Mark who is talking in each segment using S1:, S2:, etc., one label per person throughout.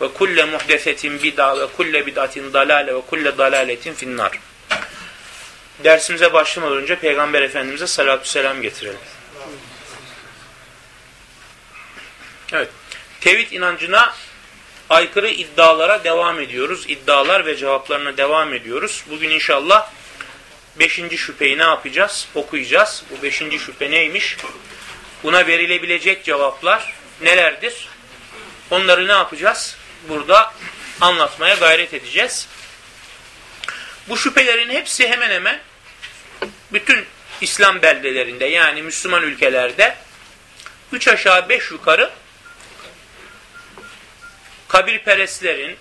S1: Ve kulle muhdesetin bid'a ve kulle bid'atin dalale ve kulle dalaletin finnar. Dersimize başlamadan önce Peygamber Efendimiz'e salatü selam getirelim. Evet. Tevhid inancına aykırı iddialara devam ediyoruz. İddialar ve cevaplarına devam ediyoruz. Bugün inşallah beşinci şüpheyi ne yapacağız? Okuyacağız. Bu beşinci şüphe neymiş? Buna verilebilecek cevaplar nelerdir? Onları ne yapacağız? Burada anlatmaya gayret edeceğiz. Bu şüphelerin hepsi hemen hemen bütün İslam beldelerinde yani Müslüman ülkelerde üç aşağı beş yukarı kabirperestlerin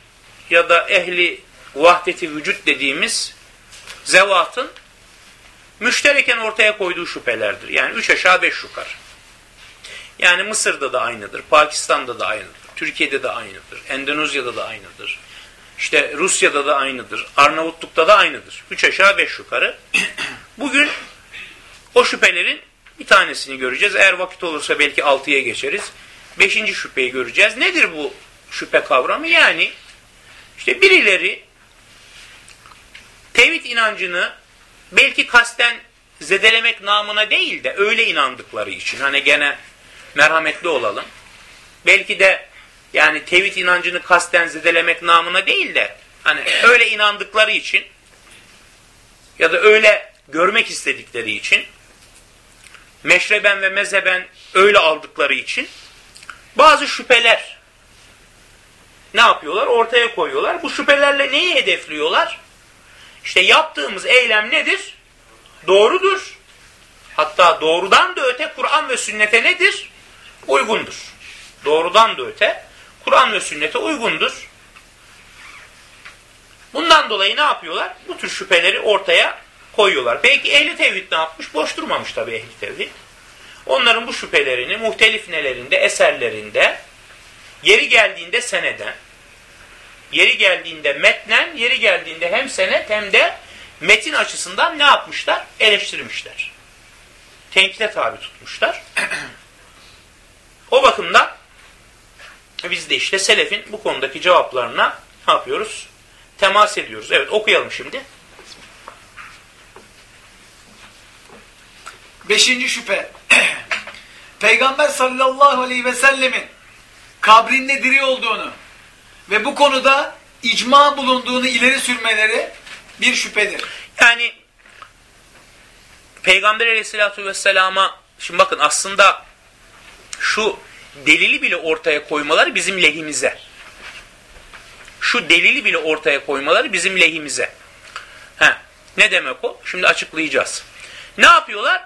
S1: ya da ehli vahdeti vücut dediğimiz zevatın müştereken ortaya koyduğu şüphelerdir. Yani üç aşağı beş yukarı. Yani Mısır'da da aynıdır, Pakistan'da da aynıdır. Türkiye'de de aynıdır. Endonezya'da da aynıdır. İşte Rusya'da da aynıdır. Arnavutluk'ta da aynıdır. Üç aşağı beş yukarı. Bugün o şüphelerin bir tanesini göreceğiz. Eğer vakit olursa belki altıya geçeriz. Beşinci şüpheyi göreceğiz. Nedir bu şüphe kavramı? Yani işte birileri tevhid inancını belki kasten zedelemek namına değil de öyle inandıkları için. Hani gene merhametli olalım. Belki de yani tevhid inancını kasten zedelemek namına değil de hani öyle inandıkları için ya da öyle görmek istedikleri için meşreben ve mezheben öyle aldıkları için bazı şüpheler ne yapıyorlar? Ortaya koyuyorlar. Bu şüphelerle neyi hedefliyorlar? İşte yaptığımız eylem nedir? Doğrudur. Hatta doğrudan da öte Kur'an ve sünnete nedir? Uygundur. Doğrudan da öte Kur'an ve sünnete uygundur. Bundan dolayı ne yapıyorlar? Bu tür şüpheleri ortaya koyuyorlar. Peki ehli tevhid ne yapmış? Boş durmamış tabii ehli tevhid. Onların bu şüphelerini muhtelif nelerinde, eserlerinde, yeri geldiğinde seneden, yeri geldiğinde metnen, yeri geldiğinde hem senet hem de metin açısından ne yapmışlar? Eleştirmişler. Tenkite tabi tutmuşlar. o bakımdan biz de işte selefin bu konudaki cevaplarına ne yapıyoruz? Temas ediyoruz. Evet okuyalım şimdi.
S2: Beşinci şüphe. Peygamber sallallahu aleyhi ve sellemin kabrinde diri olduğunu ve bu konuda icma bulunduğunu ileri sürmeleri bir şüphedir.
S1: Yani Peygamber aleyhissalatü vesselama şimdi bakın aslında şu delili bile ortaya koymaları bizim lehimize. Şu delili bile ortaya koymaları bizim lehimize. He, ne demek o? Şimdi açıklayacağız. Ne yapıyorlar?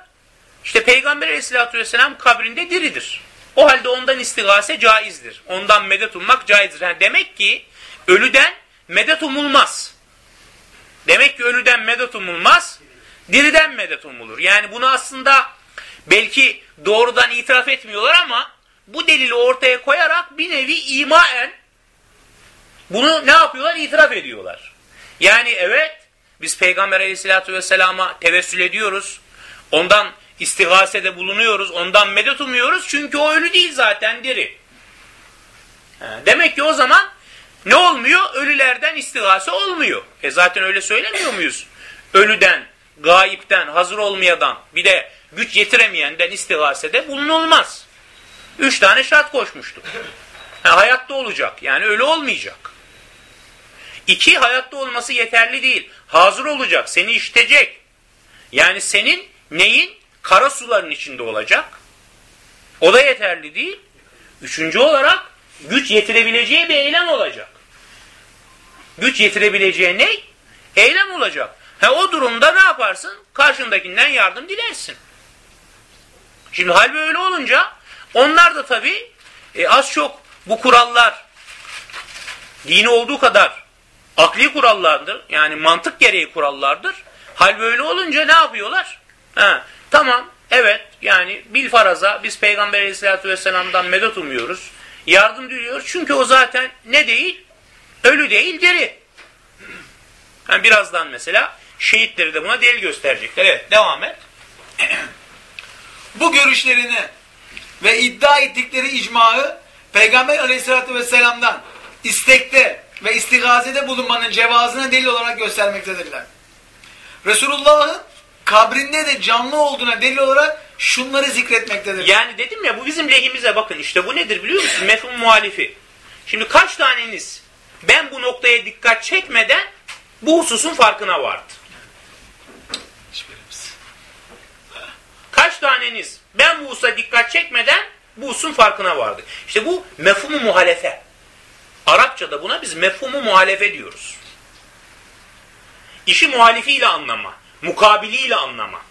S1: İşte Peygamber aleyhissalatü vesselam kabrinde diridir. O halde ondan istigase caizdir. Ondan medet ummak caizdir. Yani demek ki ölüden medet umulmaz. Demek ki ölüden medet umulmaz, diriden medet umulur. Yani bunu aslında belki doğrudan itiraf etmiyorlar ama bu delili ortaya koyarak bir nevi imaen bunu ne yapıyorlar? İtiraf ediyorlar. Yani evet biz Peygamber aleyhissalatü vesselama tevessül ediyoruz. Ondan istigasede bulunuyoruz. Ondan medet umuyoruz. Çünkü o ölü değil zaten diri. Demek ki o zaman ne olmuyor? Ölülerden istigase olmuyor. E zaten öyle söylemiyor muyuz? Ölüden, gayipten, hazır olmayadan bir de güç yetiremeyenden istigasede bulunulmaz. Üç tane şart koşmuştuk. Yani hayatta olacak. Yani öyle olmayacak. İki, hayatta olması yeterli değil. Hazır olacak, seni işitecek. Yani senin neyin? Kara suların içinde olacak. O da yeterli değil. Üçüncü olarak güç yetirebileceği bir eylem olacak. Güç yetirebileceği ne? Eylem olacak. He, o durumda ne yaparsın? Karşındakinden yardım dilersin. Şimdi hal böyle olunca onlar da tabii e, az çok bu kurallar dini olduğu kadar akli kurallardır. Yani mantık gereği kurallardır. Hal böyle olunca ne yapıyorlar? Ha, tamam evet yani bil faraza biz Peygamber aleyhissalatü vesselam'dan medet umuyoruz. Yardım diliyoruz. Çünkü o zaten ne değil? Ölü değil diri. Yani birazdan mesela şehitleri de buna delil gösterecekler. Evet devam et.
S2: Bu görüşlerini ve iddia ettikleri icmağı Peygamber aleyhissalatü vesselam'dan istekte ve istigazede bulunmanın cevazına delil olarak göstermektedirler. Resulullah'ın kabrinde de canlı olduğuna delil olarak şunları zikretmektedir.
S1: Yani dedim ya bu bizim lehimize bakın işte bu nedir biliyor musun? Mefhum muhalifi. Şimdi kaç taneniz ben bu noktaya dikkat çekmeden bu hususun farkına vardı? Kaç taneniz ben bu hususa dikkat çekmeden bu hususun farkına vardı? İşte bu mefhumu muhalefe. Arapçada buna biz mefhumu muhalefe diyoruz. İşi muhalifiyle anlama, mukabiliyle anlama.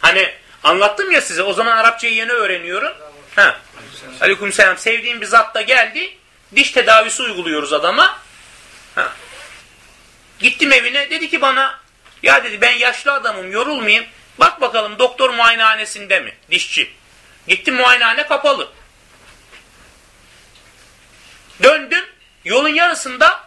S1: Hani anlattım ya size o zaman Arapçayı yeni öğreniyorum. Ha. Aleykümselam sevdiğim bir zat da geldi. Diş tedavisi uyguluyoruz adama. Ha. Gittim evine dedi ki bana ya dedi ben yaşlı adamım yorulmayayım. Bak bakalım doktor muayenehanesinde mi? Dişçi. Gittim muayenehane kapalı. Döndüm. Yolun yarısında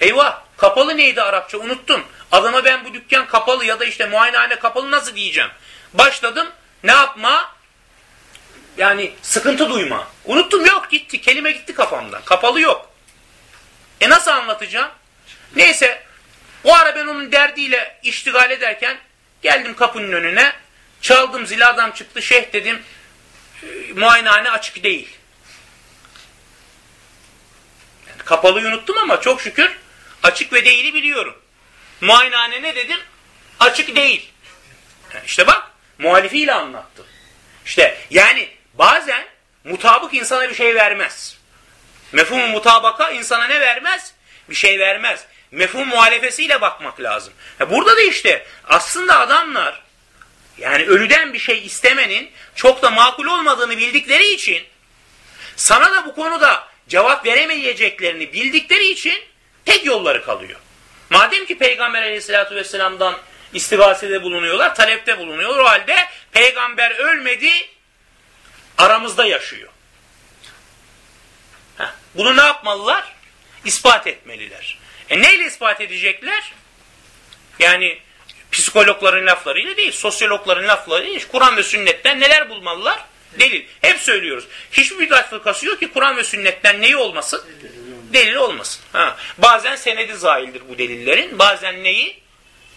S1: eyvah kapalı neydi Arapça unuttum. Adama ben bu dükkan kapalı ya da işte muayenehane kapalı nasıl diyeceğim. Başladım ne yapma? Yani sıkıntı duyma. Unuttum yok gitti. Kelime gitti kafamdan. Kapalı yok. E nasıl anlatacağım? Neyse o ara ben onun derdiyle iştigal ederken geldim kapının önüne. Çaldım zil adam çıktı. Şeyh dedim muayenehane açık değil. Yani kapalıyı unuttum ama çok şükür açık ve değili biliyorum. Muayenehane ne dedim? Açık değil. İşte bak muhalifiyle anlattım. İşte yani bazen mutabık insana bir şey vermez. Mefhum mutabaka insana ne vermez? Bir şey vermez. Mefhum muhalefesiyle bakmak lazım. Burada da işte aslında adamlar yani ölüden bir şey istemenin çok da makul olmadığını bildikleri için sana da bu konuda cevap veremeyeceklerini bildikleri için tek yolları kalıyor. Madem ki Peygamber aleyhissalatü vesselam'dan istivasede bulunuyorlar, talepte bulunuyorlar. O halde peygamber ölmedi, aramızda yaşıyor. Heh, bunu ne yapmalılar? İspat etmeliler. E neyle ispat edecekler? Yani psikologların laflarıyla değil, sosyologların laflarıyla değil. Kur'an ve sünnetten neler bulmalılar? Delil. Hep söylüyoruz. Hiçbir bidat fırkası yok ki Kur'an ve sünnetten neyi olmasın? Delil olmasın. Ha. Bazen senedi zahildir bu delillerin. Bazen neyi?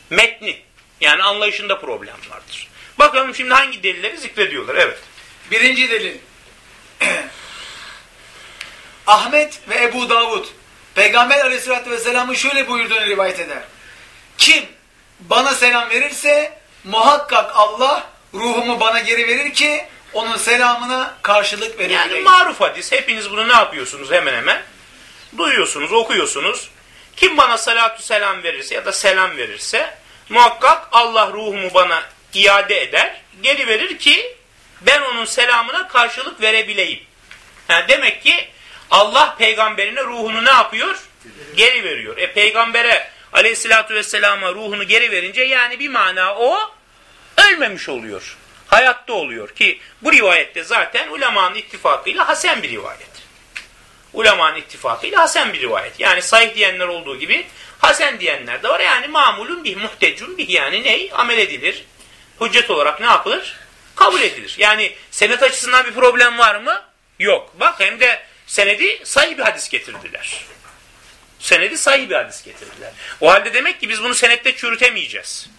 S1: Metni. Yani anlayışında problem vardır. Bakalım şimdi hangi delilleri zikrediyorlar. Evet.
S2: Birinci delil. Ahmet ve Ebu Davud Peygamber aleyhissalatü vesselamın şöyle buyurduğunu rivayet eder. Kim bana selam verirse muhakkak Allah ruhumu bana geri verir ki onun selamına karşılık verir.
S1: Yani maruf hadis. Hepiniz bunu ne yapıyorsunuz hemen hemen? Duyuyorsunuz, okuyorsunuz. Kim bana salatü selam verirse ya da selam verirse muhakkak Allah ruhumu bana iade eder, geri verir ki ben onun selamına karşılık verebileyim. Yani demek ki Allah peygamberine ruhunu ne yapıyor? Geri veriyor. E peygambere aleyhissalatü vesselama ruhunu geri verince yani bir mana o ölmemiş oluyor. Hayatta oluyor ki bu rivayette zaten ulemanın ittifakıyla hasen bir rivayet. Ulemanın ittifakıyla hasen bir rivayet. Yani sahih diyenler olduğu gibi hasen diyenler de var. Yani mamulun bir muhtecun bir yani ney? Amel edilir. Hüccet olarak ne yapılır? Kabul edilir. Yani senet açısından bir problem var mı? Yok. Bak hem de senedi sahih bir hadis getirdiler. Senedi sahih bir hadis getirdiler. O halde demek ki biz bunu senette çürütemeyeceğiz.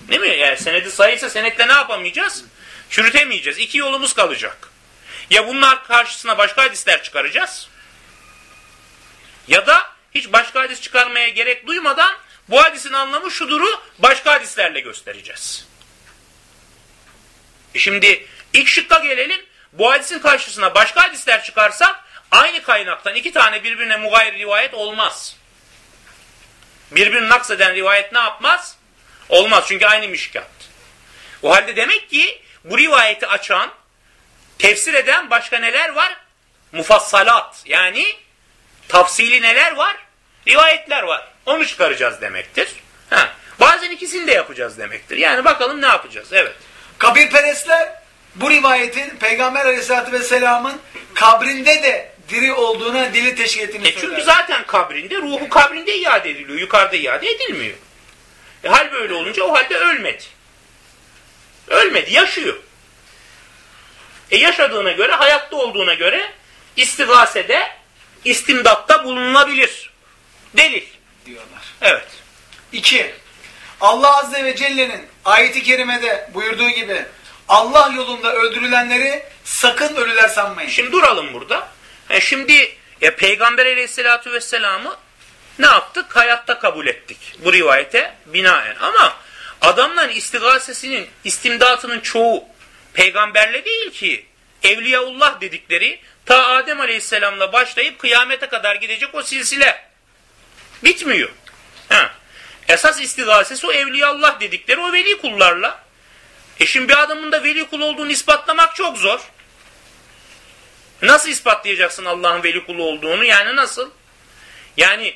S1: Değil mi? Eğer senedi sahihse senetle ne yapamayacağız? Çürütemeyeceğiz. İki yolumuz kalacak. Ya bunlar karşısına başka hadisler çıkaracağız ya da hiç başka hadis çıkarmaya gerek duymadan bu hadisin anlamı şuduru başka hadislerle göstereceğiz. E şimdi ilk şıkka gelelim. Bu hadisin karşısına başka hadisler çıkarsak aynı kaynaktan iki tane birbirine mugayir rivayet olmaz. Birbirini nakseden rivayet ne yapmaz? Olmaz çünkü aynı mişkat. O halde demek ki bu rivayeti açan, tefsir eden başka neler var? Mufassalat yani tafsili neler var? Rivayetler var. Onu çıkaracağız demektir. Ha. Bazen ikisini de yapacağız demektir. Yani bakalım ne yapacağız. Evet.
S2: Kabirperestler bu rivayetin Peygamber Aleyhisselatü Vesselam'ın kabrinde de diri olduğuna dili teşkil ettiğini
S1: E çünkü
S2: söyler.
S1: zaten kabrinde, ruhu kabrinde iade ediliyor. Yukarıda iade edilmiyor. E hal böyle olunca o halde ölmedi. Ölmedi, yaşıyor. E yaşadığına göre, hayatta olduğuna göre istigasede, istimdatta bulunulabilir. Delil.
S2: diyorlar.
S1: Evet.
S2: 2. Allah Azze ve Celle'nin ayeti kerimede buyurduğu gibi Allah yolunda öldürülenleri sakın ölüler sanmayın.
S1: Şimdi duralım burada. E şimdi e, Peygamber aleyhissalatü vesselam'ı ne yaptık? Hayatta kabul ettik. Bu rivayete binaen. Ama adamların istigasesinin, istimdatının çoğu peygamberle değil ki. Evliyaullah dedikleri ta Adem aleyhisselamla başlayıp kıyamete kadar gidecek o silsile. Bitmiyor. Ha. Esas istigasesi o evliyallah dedikleri o veli kullarla. E şimdi bir adamın da veli kul olduğunu ispatlamak çok zor. Nasıl ispatlayacaksın Allah'ın veli kulu olduğunu? Yani nasıl? Yani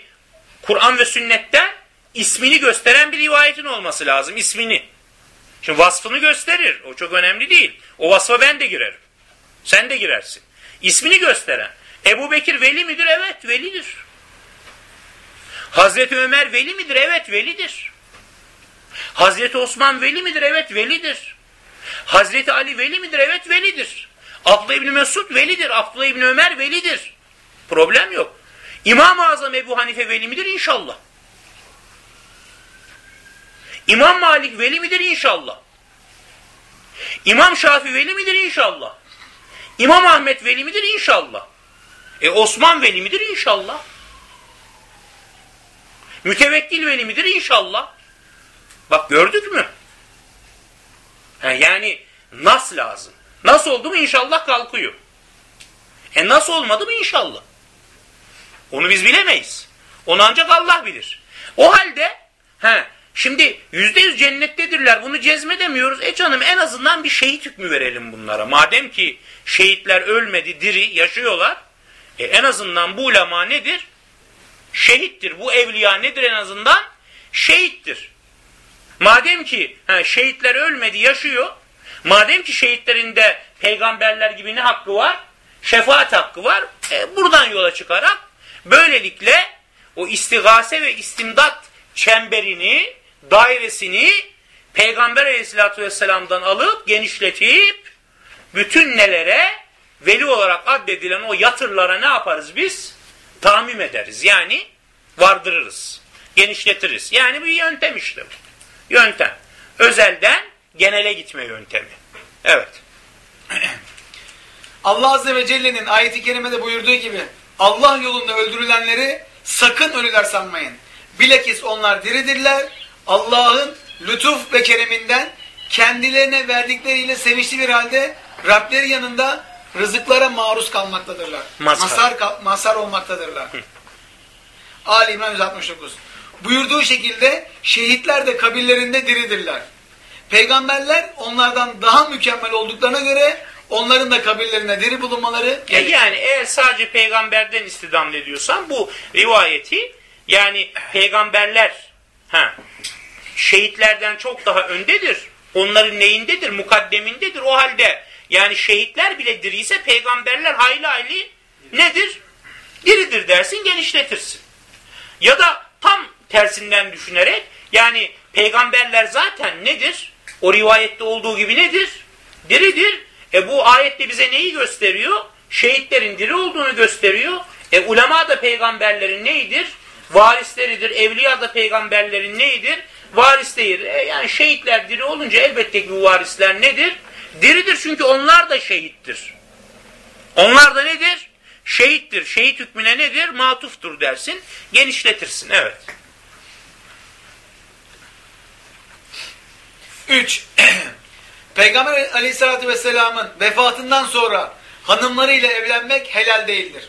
S1: Kur'an ve sünnette ismini gösteren bir rivayetin olması lazım. ismini. Şimdi vasfını gösterir. O çok önemli değil. O vasfa ben de girerim. Sen de girersin. İsmini gösteren. Ebu Bekir veli midir? Evet velidir. Hazreti Ömer veli midir? Evet velidir. Hazreti Osman veli midir? Evet velidir. Hazreti Ali veli midir? Evet velidir. Abdullah İbni Mesud velidir. Abdullah İbni Ömer velidir. Problem yok. İmam-ı Azam Ebu Hanife veli midir? İnşallah. İmam Malik veli midir? İnşallah. İmam Şafi veli midir? İnşallah. İmam Ahmet veli midir? İnşallah. E Osman veli midir? İnşallah. Mütevekkil veli midir? İnşallah. Bak gördük mü? Ha, yani nas lazım. Nasıl oldu mu inşallah kalkıyor. E nasıl olmadı mı inşallah. Onu biz bilemeyiz. Onu ancak Allah bilir. O halde he, şimdi yüzde yüz cennettedirler. Bunu cezmedemiyoruz. E canım en azından bir şehit hükmü verelim bunlara. Madem ki şehitler ölmedi, diri, yaşıyorlar. E en azından bu ulema nedir? Şehittir. Bu evliya nedir en azından? Şehittir. Madem ki he, şehitler ölmedi, yaşıyor. Madem ki şehitlerin de peygamberler gibi ne hakkı var? Şefaat hakkı var. E, buradan yola çıkarak böylelikle o istigase ve istimdat çemberini, dairesini Peygamber aleyhissalatü vesselam'dan alıp genişletip bütün nelere veli olarak addedilen o yatırlara ne yaparız biz? Tamim ederiz. Yani vardırırız. Genişletiriz. Yani bir yöntem işte bu. Yöntem. Özelden genele gitme yöntemi. Evet.
S2: Allah Azze ve Celle'nin ayeti kerimede buyurduğu gibi Allah yolunda öldürülenleri sakın ölüler sanmayın. Bilakis onlar diridirler. Allah'ın lütuf ve kereminden kendilerine verdikleriyle sevinçli bir halde Rableri yanında rızıklara maruz kalmaktadırlar.
S1: Mazhar.
S2: Masar, kal- mazhar olmaktadırlar. Ali İmran 169. Buyurduğu şekilde şehitler de kabirlerinde diridirler. Peygamberler onlardan daha mükemmel olduklarına göre onların da kabirlerine diri bulunmaları
S1: E yani eğer sadece peygamberden istidam ediyorsan bu rivayeti yani peygamberler ha, şehitlerden çok daha öndedir. Onların neyindedir? Mukaddemindedir. O halde yani şehitler bile diriyse peygamberler hayli hayli nedir? Diridir dersin genişletirsin. Ya da tam tersinden düşünerek yani peygamberler zaten nedir? O rivayette olduğu gibi nedir? Diridir. E bu ayette bize neyi gösteriyor? Şehitlerin diri olduğunu gösteriyor. E ulema da peygamberlerin neydir? Varisleridir. Evliya da peygamberlerin neydir? Varis değildir. E yani şehitler diri olunca elbette ki bu varisler nedir? Diridir çünkü onlar da şehittir. Onlar da nedir? şehittir. Şehit hükmüne nedir? Matuftur dersin. Genişletirsin. Evet.
S2: 3. Peygamber aleyhissalatü vesselamın vefatından sonra hanımlarıyla evlenmek helal değildir.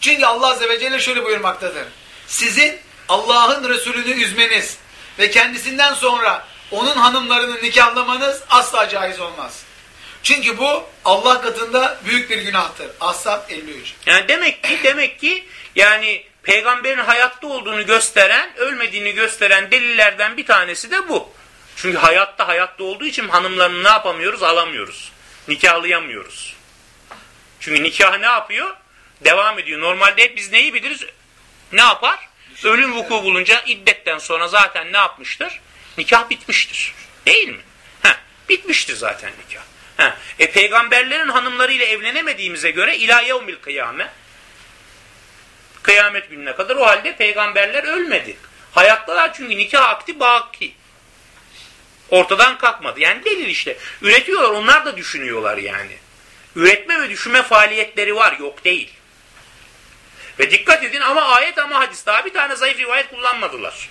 S2: Çünkü Allah azze ve celle şöyle buyurmaktadır. Sizin Allah'ın Resulünü üzmeniz ve kendisinden sonra onun hanımlarını nikahlamanız asla caiz olmaz. Çünkü bu Allah katında büyük bir günahtır. Ashab 53.
S1: Yani demek ki demek ki yani peygamberin hayatta olduğunu gösteren, ölmediğini gösteren delillerden bir tanesi de bu. Çünkü hayatta hayatta olduğu için hanımlarını ne yapamıyoruz? Alamıyoruz. Nikahlayamıyoruz. Çünkü nikah ne yapıyor? Devam ediyor. Normalde biz neyi biliriz? Ne yapar? Ölüm vuku bulunca iddetten sonra zaten ne yapmıştır? Nikah bitmiştir. Değil mi? Heh, bitmiştir zaten nikah. Heh. E peygamberlerin hanımlarıyla evlenemediğimize göre ila yevmil kıyame kıyamet gününe kadar o halde peygamberler ölmedi. Hayattalar çünkü nikah akti baki. Ortadan kalkmadı. Yani delil işte. Üretiyorlar onlar da düşünüyorlar yani. Üretme ve düşünme faaliyetleri var yok değil. Ve dikkat edin ama ayet ama hadis daha bir tane zayıf rivayet kullanmadılar.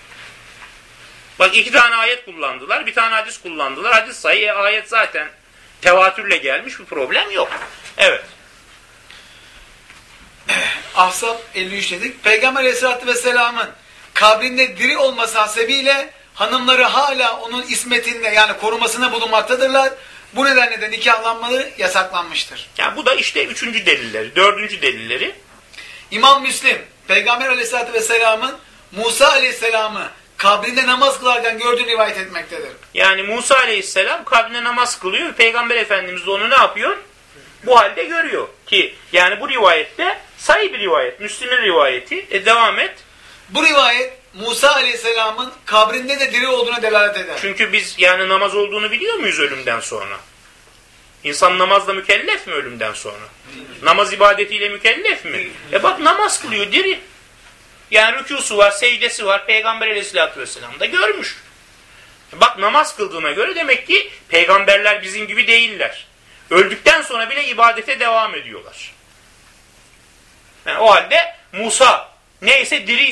S1: Bak iki tane ayet kullandılar, bir tane hadis kullandılar. Hadis sayı ayet zaten tevatürle gelmiş bir problem yok. Evet.
S2: Ahzab 53 dedik. Peygamber aleyhissalatü vesselamın kabrinde diri olması hasebiyle hanımları hala onun ismetinde yani korumasına bulunmaktadırlar. Bu nedenle de nikahlanmaları yasaklanmıştır.
S1: Yani bu da işte üçüncü delilleri, dördüncü delilleri.
S2: İmam Müslim, Peygamber aleyhissalatü vesselamın Musa aleyhisselamı kabrinde namaz kılarken gördüğünü rivayet etmektedir.
S1: Yani Musa aleyhisselam kabrinde namaz kılıyor. Peygamber Efendimiz de onu ne yapıyor? Bu halde görüyor ki yani bu rivayette sayı bir rivayet. Müslim'in rivayeti. E devam et.
S2: Bu rivayet Musa aleyhisselamın kabrinde de diri olduğuna delalet eder.
S1: Çünkü biz yani namaz olduğunu biliyor muyuz ölümden sonra? İnsan namazla mükellef mi ölümden sonra? Namaz ibadetiyle mükellef mi? E bak namaz kılıyor diri. Yani rükusu var, secdesi var. Peygamber aleyhissalatü vesselam da görmüş. E bak namaz kıldığına göre demek ki peygamberler bizim gibi değiller. Öldükten sonra bile ibadete devam ediyorlar. Yani o halde Musa neyse diri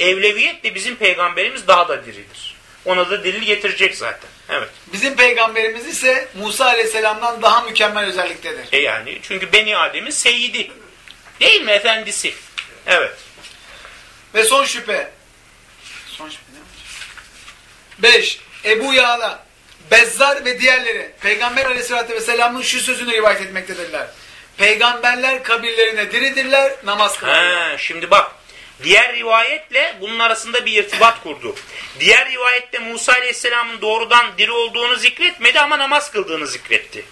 S1: ise evleviyet de bizim peygamberimiz daha da diridir. Ona da delil getirecek zaten. Evet.
S2: Bizim peygamberimiz ise Musa aleyhisselamdan daha mükemmel özelliktedir.
S1: E yani çünkü Beni Adem'in seyidi. Değil mi efendisi? Evet.
S2: Ve son şüphe. Son şüphe ne 5. Ebu Yağla, Bezzar ve diğerleri Peygamber aleyhissalatü vesselamın şu sözünü rivayet etmektedirler. Peygamberler kabirlerine diridirler, namaz kılarlar.
S1: Ha, şimdi bak diğer rivayetle bunun arasında bir irtibat kurdu. Diğer rivayette Musa aleyhisselamın doğrudan diri olduğunu zikretmedi ama namaz kıldığını zikretti.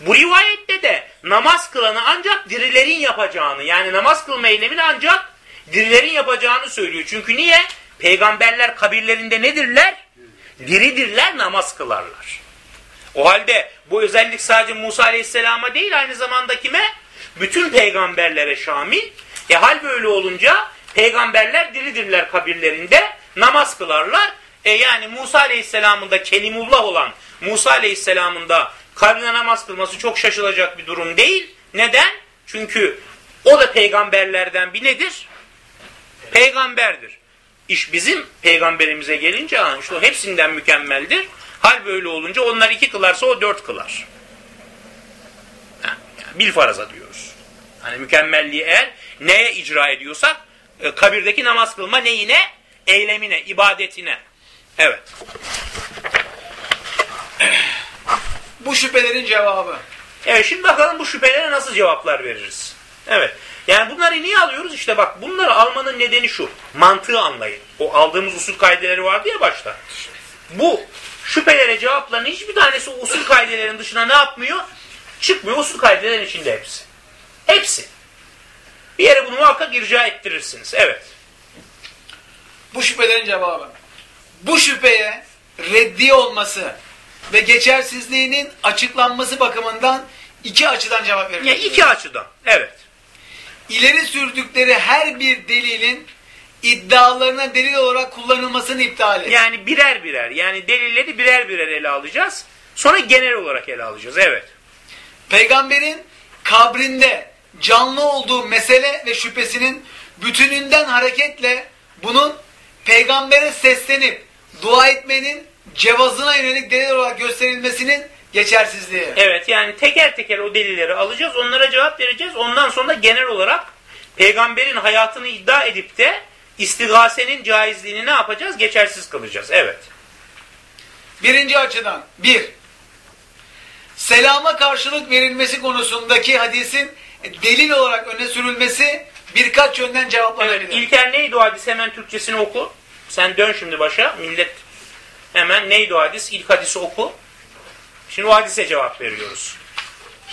S1: Bu rivayette de namaz kılanı ancak dirilerin yapacağını yani namaz kılma eylemini ancak dirilerin yapacağını söylüyor. Çünkü niye? Peygamberler kabirlerinde nedirler? Diridirler, namaz kılarlar. O halde bu özellik sadece Musa Aleyhisselam'a değil aynı zamanda kime? Bütün peygamberlere şamil. E hal böyle olunca peygamberler diridirler kabirlerinde, namaz kılarlar. E yani Musa Aleyhisselam'ın da kelimullah olan Musa Aleyhisselam'ın da kabrine namaz kılması çok şaşılacak bir durum değil. Neden? Çünkü o da peygamberlerden bir nedir? Peygamberdir. İş bizim peygamberimize gelince işte hepsinden mükemmeldir. Hal böyle olunca onlar iki kılarsa o dört kılar. Ha, yani bil faraza diyoruz. Hani mükemmelliği eğer neye icra ediyorsak e, kabirdeki namaz kılma neyine? Eylemine, ibadetine. Evet.
S2: Bu şüphelerin cevabı.
S1: Evet şimdi bakalım bu şüphelere nasıl cevaplar veririz. Evet. Yani bunları niye alıyoruz? İşte bak bunları almanın nedeni şu. Mantığı anlayın. O aldığımız usul kaideleri vardı ya başta. Bu şüphelere cevapların hiçbir tanesi usul kaidelerin dışına ne yapmıyor? Çıkmıyor. Usul kaidelerin içinde hepsi. Hepsi. Bir yere bunu muhakkak irca ettirirsiniz. Evet.
S2: Bu şüphelerin cevabı. Bu şüpheye reddi olması ve geçersizliğinin açıklanması bakımından iki açıdan cevap verir.
S1: Yani iki açıdan. Evet.
S2: İleri sürdükleri her bir delilin iddialarına delil olarak kullanılmasını iptal et.
S1: Yani birer birer. Yani delilleri birer birer ele alacağız. Sonra genel olarak ele alacağız. Evet.
S2: Peygamberin kabrinde canlı olduğu mesele ve şüphesinin bütününden hareketle bunun peygambere seslenip dua etmenin cevazına yönelik delil olarak gösterilmesinin geçersizliği.
S1: Evet yani teker teker o delilleri alacağız, onlara cevap vereceğiz. Ondan sonra genel olarak peygamberin hayatını iddia edip de istigasenin caizliğini ne yapacağız? Geçersiz kılacağız. Evet.
S2: Birinci açıdan bir, selama karşılık verilmesi konusundaki hadisin delil olarak öne sürülmesi birkaç yönden cevaplanabilir.
S1: Evet, İlker neydi o hadis? Hemen Türkçesini oku. Sen dön şimdi başa. Millet hemen neydi o hadis? İlk hadisi oku. Şimdi o hadise cevap veriyoruz.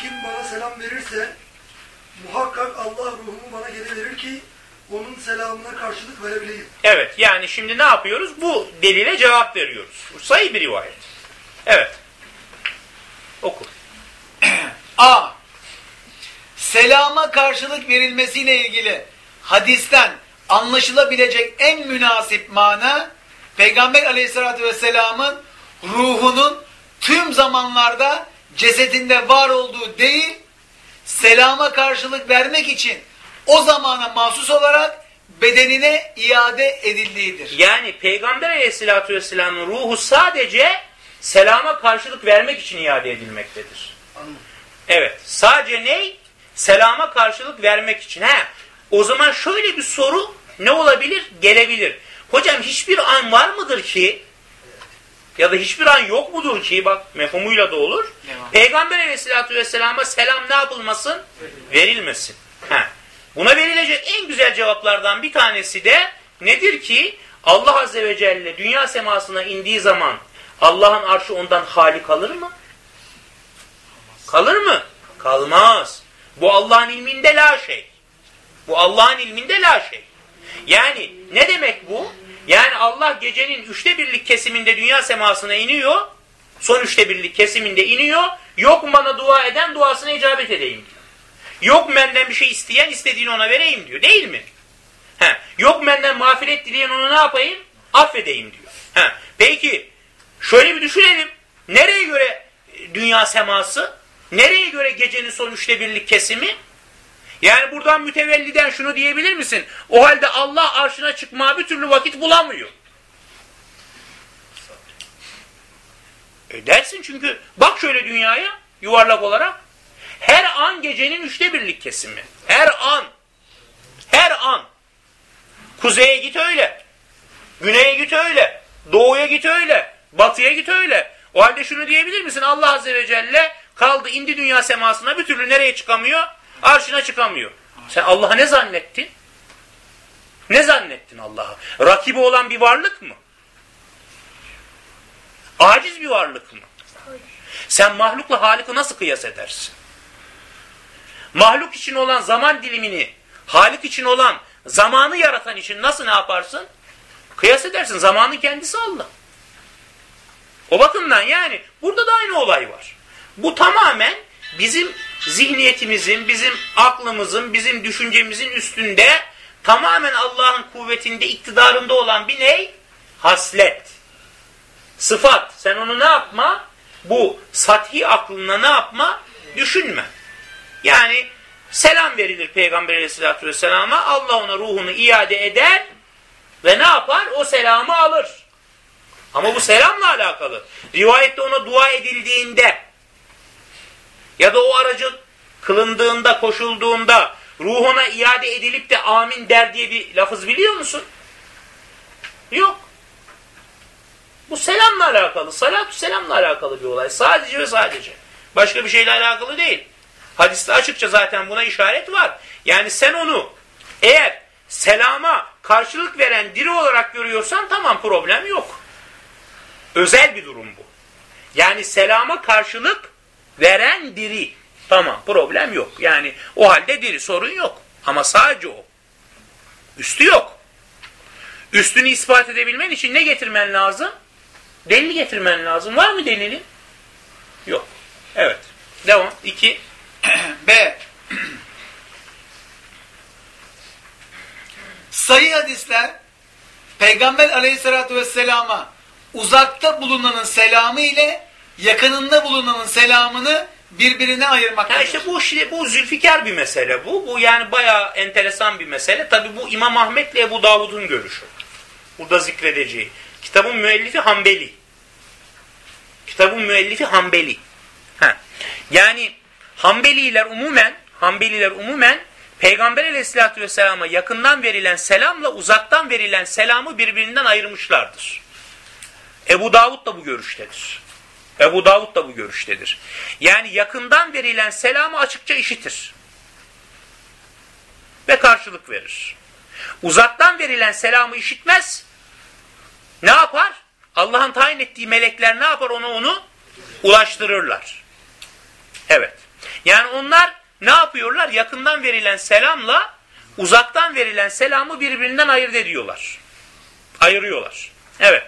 S3: Kim bana selam verirse muhakkak Allah ruhumu bana geri verir ki onun selamına karşılık verebileyim.
S1: Evet yani şimdi ne yapıyoruz? Bu delile cevap veriyoruz. Bu sayı bir rivayet. Evet. Oku.
S2: A. Selama karşılık verilmesiyle ilgili hadisten anlaşılabilecek en münasip mana Peygamber aleyhissalatü vesselamın ruhunun tüm zamanlarda cesedinde var olduğu değil, selama karşılık vermek için o zamana mahsus olarak bedenine iade edildiğidir.
S1: Yani Peygamber aleyhissalatü vesselamın ruhu sadece selama karşılık vermek için iade edilmektedir. Evet. Sadece ney? Selama karşılık vermek için. He. O zaman şöyle bir soru ne olabilir? Gelebilir. Hocam hiçbir an var mıdır ki ya da hiçbir an yok mudur ki bak mefhumuyla da olur.
S2: Devam.
S1: Peygamber aleyhissalatü vesselama selam ne yapılmasın? Verilmesin. He. Buna verilecek en güzel cevaplardan bir tanesi de nedir ki Allah Azze ve Celle dünya semasına indiği zaman Allah'ın arşı ondan hali kalır mı? Kalır mı? Kalmaz. Bu Allah'ın ilminde la şey. Bu Allah'ın ilminde la şey. Yani ne demek bu? Yani Allah gecenin üçte birlik kesiminde dünya semasına iniyor. Son üçte birlik kesiminde iniyor. Yok bana dua eden duasına icabet edeyim diyor. Yok benden bir şey isteyen istediğini ona vereyim diyor. Değil mi? He. Yok benden mağfiret dileyen onu ne yapayım? Affedeyim diyor. He. Peki şöyle bir düşünelim. Nereye göre dünya seması? Nereye göre gecenin son üçte birlik kesimi? Yani buradan mütevelliden şunu diyebilir misin? O halde Allah arşına çıkmaya bir türlü vakit bulamıyor. E dersin çünkü bak şöyle dünyaya yuvarlak olarak. Her an gecenin üçte birlik kesimi. Her an. Her an. Kuzeye git öyle. Güneye git öyle. Doğuya git öyle. Batıya git öyle. O halde şunu diyebilir misin? Allah Azze ve Celle kaldı indi dünya semasına bir türlü nereye çıkamıyor? Arşına çıkamıyor. Sen Allah'ı ne zannettin? Ne zannettin Allah'ı? Rakibi olan bir varlık mı? Aciz bir varlık mı? Sen mahlukla Halik'i nasıl kıyas edersin? Mahluk için olan zaman dilimini, Halik için olan zamanı yaratan için nasıl ne yaparsın? Kıyas edersin. Zamanın kendisi Allah. O bakımdan yani burada da aynı olay var. Bu tamamen bizim zihniyetimizin, bizim aklımızın, bizim düşüncemizin üstünde tamamen Allah'ın kuvvetinde, iktidarında olan bir ney? Haslet. Sıfat. Sen onu ne yapma? Bu sathi aklına ne yapma? Düşünme. Yani selam verilir Peygamber aleyhissalatü vesselama. Allah ona ruhunu iade eder ve ne yapar? O selamı alır. Ama bu selamla alakalı. Rivayette ona dua edildiğinde ya da o aracı kılındığında, koşulduğunda ruhuna iade edilip de amin der diye bir lafız biliyor musun? Yok. Bu selamla alakalı, salatü selamla alakalı bir olay. Sadece ve sadece. Başka bir şeyle alakalı değil. Hadiste açıkça zaten buna işaret var. Yani sen onu eğer selama karşılık veren diri olarak görüyorsan tamam problem yok. Özel bir durum bu. Yani selama karşılık veren diri. Tamam problem yok. Yani o halde diri sorun yok. Ama sadece o. Üstü yok. Üstünü ispat edebilmen için ne getirmen lazım? Delil getirmen lazım. Var mı delilin? Yok. Evet. Devam. İki.
S2: B. Sayı hadisler Peygamber aleyhissalatü vesselama uzakta bulunanın selamı ile yakınında bulunanın selamını birbirine ayırmaktadır.
S1: Ha işte bu bu zülfikar bir mesele bu. Bu yani bayağı enteresan bir mesele. Tabi bu İmam Ahmet ile Ebu Davud'un görüşü. Burada zikredeceği. Kitabın müellifi Hanbeli. Kitabın müellifi Hanbeli. Ha. Yani Hanbeliler umumen Hanbeliler umumen Peygamber aleyhissalatü vesselama yakından verilen selamla uzaktan verilen selamı birbirinden ayırmışlardır. Ebu Davud da bu görüştedir. Ebu Davud da bu görüştedir. Yani yakından verilen selamı açıkça işitir. Ve karşılık verir. Uzaktan verilen selamı işitmez. Ne yapar? Allah'ın tayin ettiği melekler ne yapar onu onu? Ulaştırırlar. Evet. Yani onlar ne yapıyorlar? Yakından verilen selamla uzaktan verilen selamı birbirinden ayırt ediyorlar. Ayırıyorlar. Evet.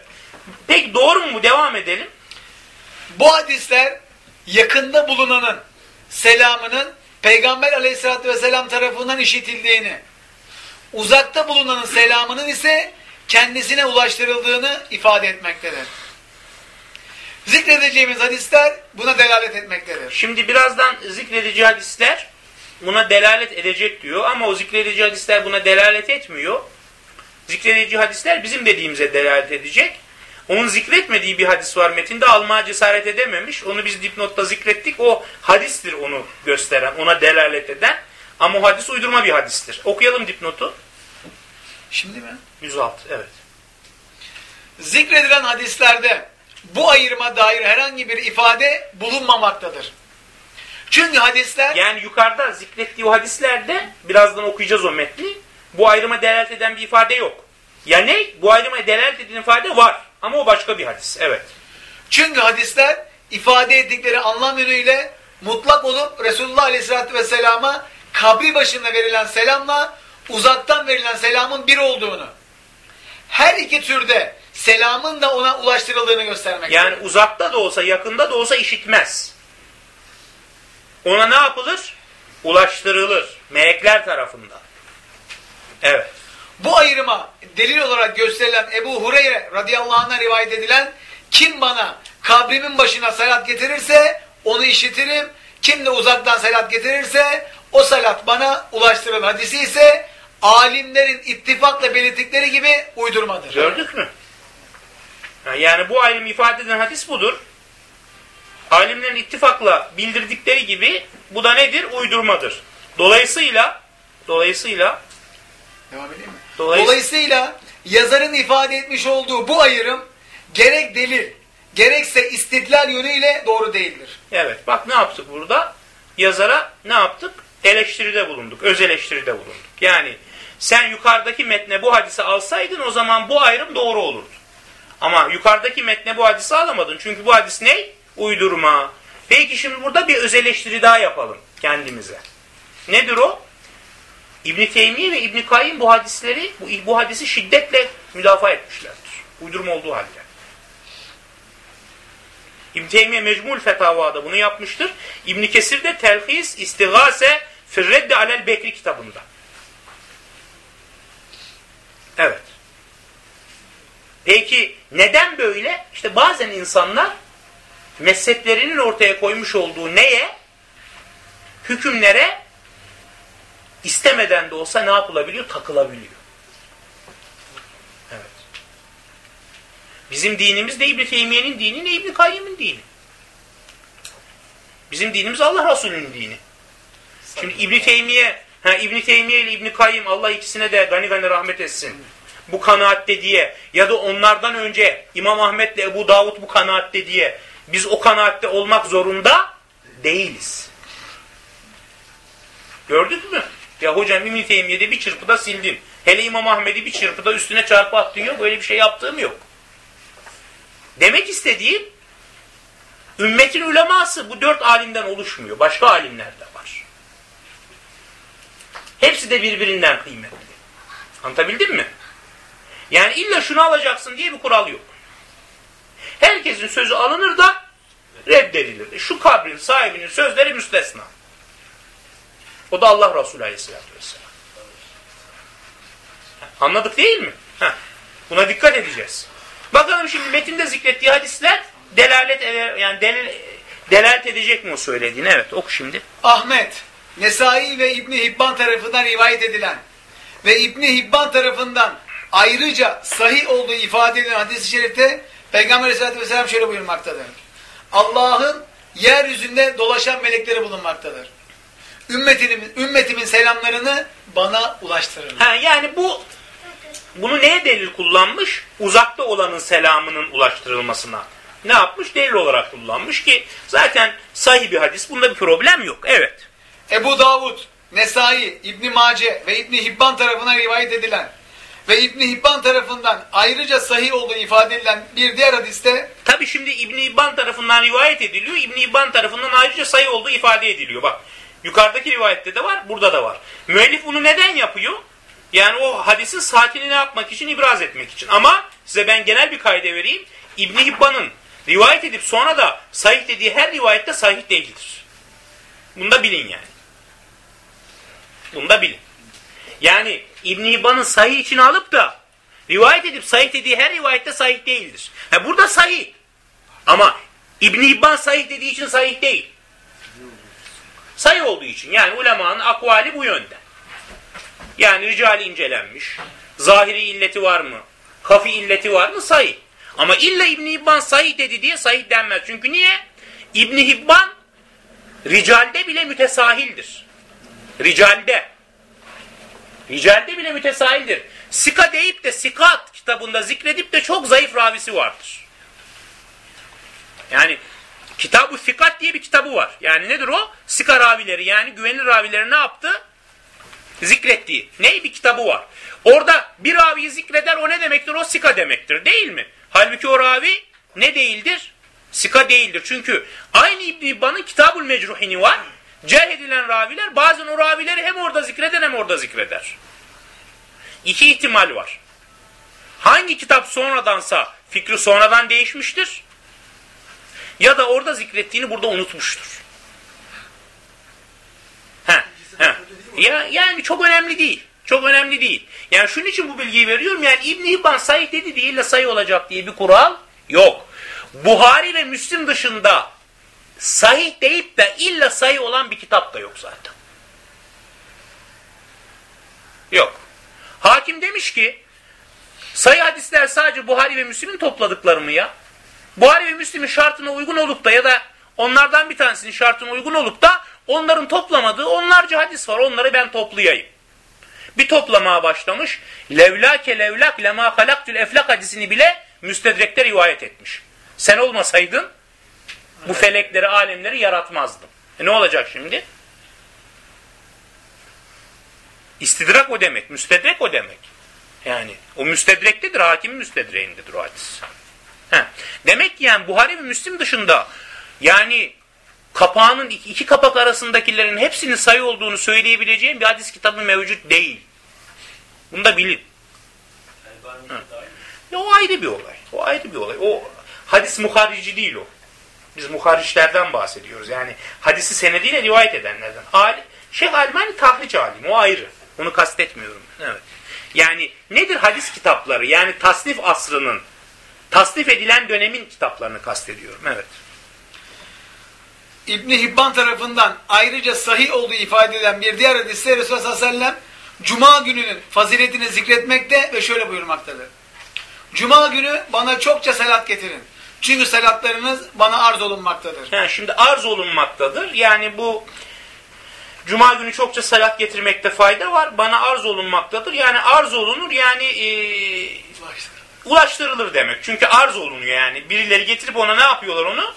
S1: Peki doğru mu? Devam edelim.
S2: Bu hadisler yakında bulunanın selamının Peygamber aleyhissalatü vesselam tarafından işitildiğini, uzakta bulunanın selamının ise kendisine ulaştırıldığını ifade etmektedir. Zikredeceğimiz hadisler buna delalet etmektedir.
S1: Şimdi birazdan zikredici hadisler buna delalet edecek diyor ama o zikredici hadisler buna delalet etmiyor. Zikredici hadisler bizim dediğimize delalet edecek. Onun zikretmediği bir hadis var metinde almaya cesaret edememiş. Onu biz dipnotta zikrettik. O hadistir onu gösteren, ona delalet eden. Ama o hadis uydurma bir hadistir. Okuyalım dipnotu.
S2: Şimdi mi?
S1: 106 evet.
S2: Zikredilen hadislerde bu ayırma dair herhangi bir ifade bulunmamaktadır. Çünkü hadisler
S1: Yani yukarıda zikrettiği o hadislerde birazdan okuyacağız o metni. Bu ayrıma delalet eden bir ifade yok. Ya ne? Bu ayrıma delalet eden ifade var. Ama o başka bir hadis. Evet.
S2: çünkü hadisler ifade ettikleri anlam yönüyle mutlak olup Resulullah Aleyhisselatü Vesselam'a kabri başında verilen selamla uzaktan verilen selamın bir olduğunu, her iki türde selamın da ona ulaştırıldığını göstermektedir.
S1: Yani uzakta da olsa yakında da olsa işitmez. Ona ne yapılır? Ulaştırılır. Melekler tarafından. Evet.
S2: Bu ayrıma delil olarak gösterilen Ebu Hureyre radıyallahu anh'a rivayet edilen kim bana kabrimin başına salat getirirse onu işitirim. Kim de uzaktan salat getirirse o salat bana ulaştırılır. Hadisi ise alimlerin ittifakla belirttikleri gibi uydurmadır.
S1: Gördük mü? Yani bu ayrım ifade eden hadis budur. Alimlerin ittifakla bildirdikleri gibi bu da nedir? Uydurmadır. Dolayısıyla dolayısıyla
S2: Devam edeyim mi?
S1: Dolayısıyla-
S2: Dolayısıyla yazarın ifade etmiş olduğu bu ayrım gerek delil gerekse istidlal yönüyle doğru değildir.
S1: evet bak ne yaptık burada? Yazara ne yaptık? Eleştiride bulunduk. Öz eleştiride bulunduk. Yani sen yukarıdaki metne bu hadisi alsaydın o zaman bu ayrım doğru olurdu. Ama yukarıdaki metne bu hadisi alamadın. Çünkü bu hadis ne? Uydurma. Peki şimdi burada bir öz eleştiri daha yapalım kendimize. Nedir o? İbn Teymiye ve İbn Kayyim bu hadisleri bu, bu hadisi şiddetle müdafaa etmişlerdir. Uydurma olduğu halde. İbn Teymiye Mecmul Fetavada bunu yapmıştır. İbn Kesir de Telhis İstigase Firreddi Alel Bekri kitabında. Evet. Peki neden böyle? İşte bazen insanlar mezheplerinin ortaya koymuş olduğu neye? Hükümlere istemeden de olsa ne yapılabiliyor? Takılabiliyor. Evet. Bizim dinimiz ne İbn Teymiye'nin dini ne İbn Kayyim'in dini. Bizim dinimiz Allah Resulü'nün dini. Şimdi İbn Teymiye, ha İbn Teymiye ile İbn Kayyim Allah ikisine de gani gani rahmet etsin. Bu kanaatte diye ya da onlardan önce İmam Ahmet ile Ebu Davud bu kanaatte diye biz o kanaatte olmak zorunda değiliz. Gördük mü? Ya hocam İbn Teymiye'de bir çırpıda sildim. Hele İmam Ahmet'i bir çırpıda üstüne çarpı attın yok. Böyle bir şey yaptığım yok. Demek istediğim ümmetin uleması bu dört alimden oluşmuyor. Başka alimler de var. Hepsi de birbirinden kıymetli. Anlatabildim mi? Yani illa şunu alacaksın diye bir kural yok. Herkesin sözü alınır da reddedilir. Şu kabrin sahibinin sözleri müstesna. O da Allah Resulü Aleyhisselatü Vesselam. Anladık değil mi? Heh. Buna dikkat edeceğiz. Bakalım şimdi metinde zikrettiği hadisler delalet eder, yani delil, delalet edecek mi o söylediğini? Evet oku şimdi.
S2: Ahmet, Nesai ve İbni Hibban tarafından rivayet edilen ve İbni Hibban tarafından ayrıca sahih olduğu ifade edilen hadis-i şerifte Peygamber Aleyhisselatü Vesselam şöyle buyurmaktadır. Allah'ın yeryüzünde dolaşan melekleri bulunmaktadır. Ümmetimin, ümmetimin selamlarını bana ulaştırın.
S1: Ha, yani bu bunu neye delil kullanmış? Uzakta olanın selamının ulaştırılmasına. Ne yapmış? Delil olarak kullanmış ki zaten sahih bir hadis. Bunda bir problem yok. Evet.
S2: Ebu Davud, Nesai, İbni Mace ve İbni Hibban tarafından rivayet edilen ve İbni Hibban tarafından ayrıca sahih olduğu ifade edilen bir diğer hadiste
S1: Tabi şimdi İbn İbban tarafından rivayet ediliyor. İbn İbban tarafından ayrıca sayı olduğu ifade ediliyor. Bak yukarıdaki rivayette de var, burada da var. Müellif bunu neden yapıyor? Yani o hadisin saatini ne yapmak için? ibraz etmek için. Ama size ben genel bir kaide vereyim. İbn İbban'ın rivayet edip sonra da sahih dediği her rivayette sahih değildir. Bunu da bilin yani. Bunu da bilin. Yani İbn İbban'ın sahih için alıp da rivayet edip sahih dediği her rivayette sahih değildir. Ha, burada sahih. Ama İbn İbban sahih dediği için sahih değil. Sahih olduğu için. Yani ulemanın akvali bu yönde. Yani ricali incelenmiş. Zahiri illeti var mı? Kafi illeti var mı? Sahih. Ama illa İbn İbban sahih dedi diye sahih denmez. Çünkü niye? İbn İbban ricalde bile mütesahildir. Ricalde. Ricalde bile mütesahildir. Sika deyip de Sikat kitabında zikredip de çok zayıf ravisi vardır. Yani Kitab-ı Sikat diye bir kitabı var. Yani nedir o? Sika ravileri yani güvenilir ravileri ne yaptı? Zikrettiği. Ney bir kitabı var. Orada bir raviyi zikreder o ne demektir? O Sika demektir değil mi? Halbuki o ravi ne değildir? Sika değildir. Çünkü aynı İbn-i İbban'ın Kitab-ül Mecruhini var. Cerh edilen raviler bazen o ravileri hem orada zikreder hem orada zikreder. İki ihtimal var. Hangi kitap sonradansa fikri sonradan değişmiştir ya da orada zikrettiğini burada unutmuştur. He, he. Ya, yani çok önemli değil. Çok önemli değil. Yani şunun için bu bilgiyi veriyorum. Yani İbn Hibban sayı dedi değil de sayı olacak diye bir kural yok. Buhari ve Müslim dışında sahih deyip de illa sayı olan bir kitap da yok zaten. Yok. Hakim demiş ki sayı hadisler sadece Buhari ve Müslim'in topladıkları mı ya? Buhari ve Müslim'in şartına uygun olup da ya da onlardan bir tanesinin şartına uygun olup da onların toplamadığı onlarca hadis var. Onları ben toplayayım. Bir toplamaya başlamış. Levlake levlak lema halaktül eflak hadisini bile müstedrekte rivayet etmiş. Sen olmasaydın bu felekleri, alemleri yaratmazdım. E ne olacak şimdi? İstidrak o demek, müstedrek o demek. Yani o müstedrektedir, hakimin müstedreğindedir o hadis. Heh. Demek ki yani Buhari ve Müslim dışında yani kapağının iki, kapak arasındakilerin hepsinin sayı olduğunu söyleyebileceğim bir hadis kitabı mevcut değil. Bunu da bilin. Ya o ayrı bir olay. O ayrı bir olay. O hadis muharici değil o. Biz muhariçlerden bahsediyoruz. Yani hadisi senediyle rivayet edenlerden. Ali, Şeyh Almani tahriç alim. O ayrı. Onu kastetmiyorum. Evet. Yani nedir hadis kitapları? Yani tasnif asrının, tasnif edilen dönemin kitaplarını kastediyorum. Evet.
S2: İbni Hibban tarafından ayrıca sahih olduğu ifade edilen bir diğer hadiste Resulullah sallallahu aleyhi ve sellem Cuma gününün faziletini zikretmekte ve şöyle buyurmaktadır. Cuma günü bana çokça salat getirin. Çünkü salatlarınız bana arz olunmaktadır.
S1: Yani şimdi arz olunmaktadır. Yani bu Cuma günü çokça salat getirmekte fayda var. Bana arz olunmaktadır. Yani arz olunur yani e, ulaştırılır demek. Çünkü arz olunuyor yani. Birileri getirip ona ne yapıyorlar onu?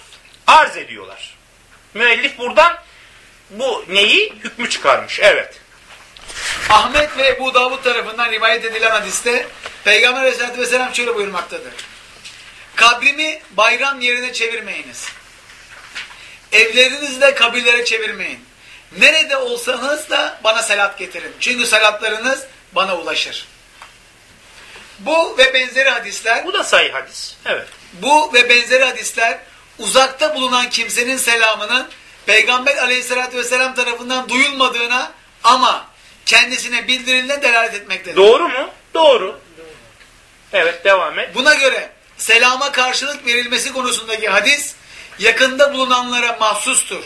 S1: Arz ediyorlar. Müellif buradan bu neyi? Hükmü çıkarmış. Evet.
S2: Ahmet ve Ebu Davud tarafından rivayet edilen hadiste Peygamber Aleyhisselatü Vesselam şöyle buyurmaktadır. Kabrimi bayram yerine çevirmeyiniz. Evlerinizde kabirlere çevirmeyin. Nerede olsanız da bana salat getirin. Çünkü salatlarınız bana ulaşır. Bu ve benzeri hadisler
S1: Bu da sayı hadis. Evet.
S2: bu ve benzeri hadisler uzakta bulunan kimsenin selamının Peygamber aleyhissalatü vesselam tarafından duyulmadığına ama kendisine bildirilene delalet etmektedir.
S1: Doğru mu? Doğru. Evet devam et.
S2: Buna göre selama karşılık verilmesi konusundaki hadis yakında bulunanlara mahsustur.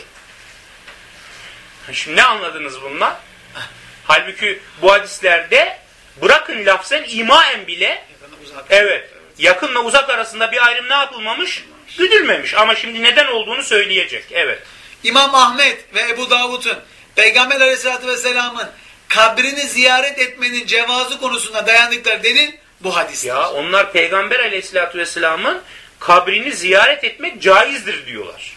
S1: Şimdi ne anladınız bundan? Halbuki bu hadislerde bırakın lafzen imaen bile evet yakınla uzak arasında bir ayrım ne yapılmamış? Güdülmemiş ama şimdi neden olduğunu söyleyecek. Evet.
S2: İmam Ahmet ve Ebu Davud'un Peygamber Aleyhisselatü Vesselam'ın kabrini ziyaret etmenin cevazı konusunda dayandıkları delil bu hadistir.
S1: Ya onlar Peygamber Aleyhisselatü Vesselam'ın kabrini ziyaret etmek caizdir diyorlar.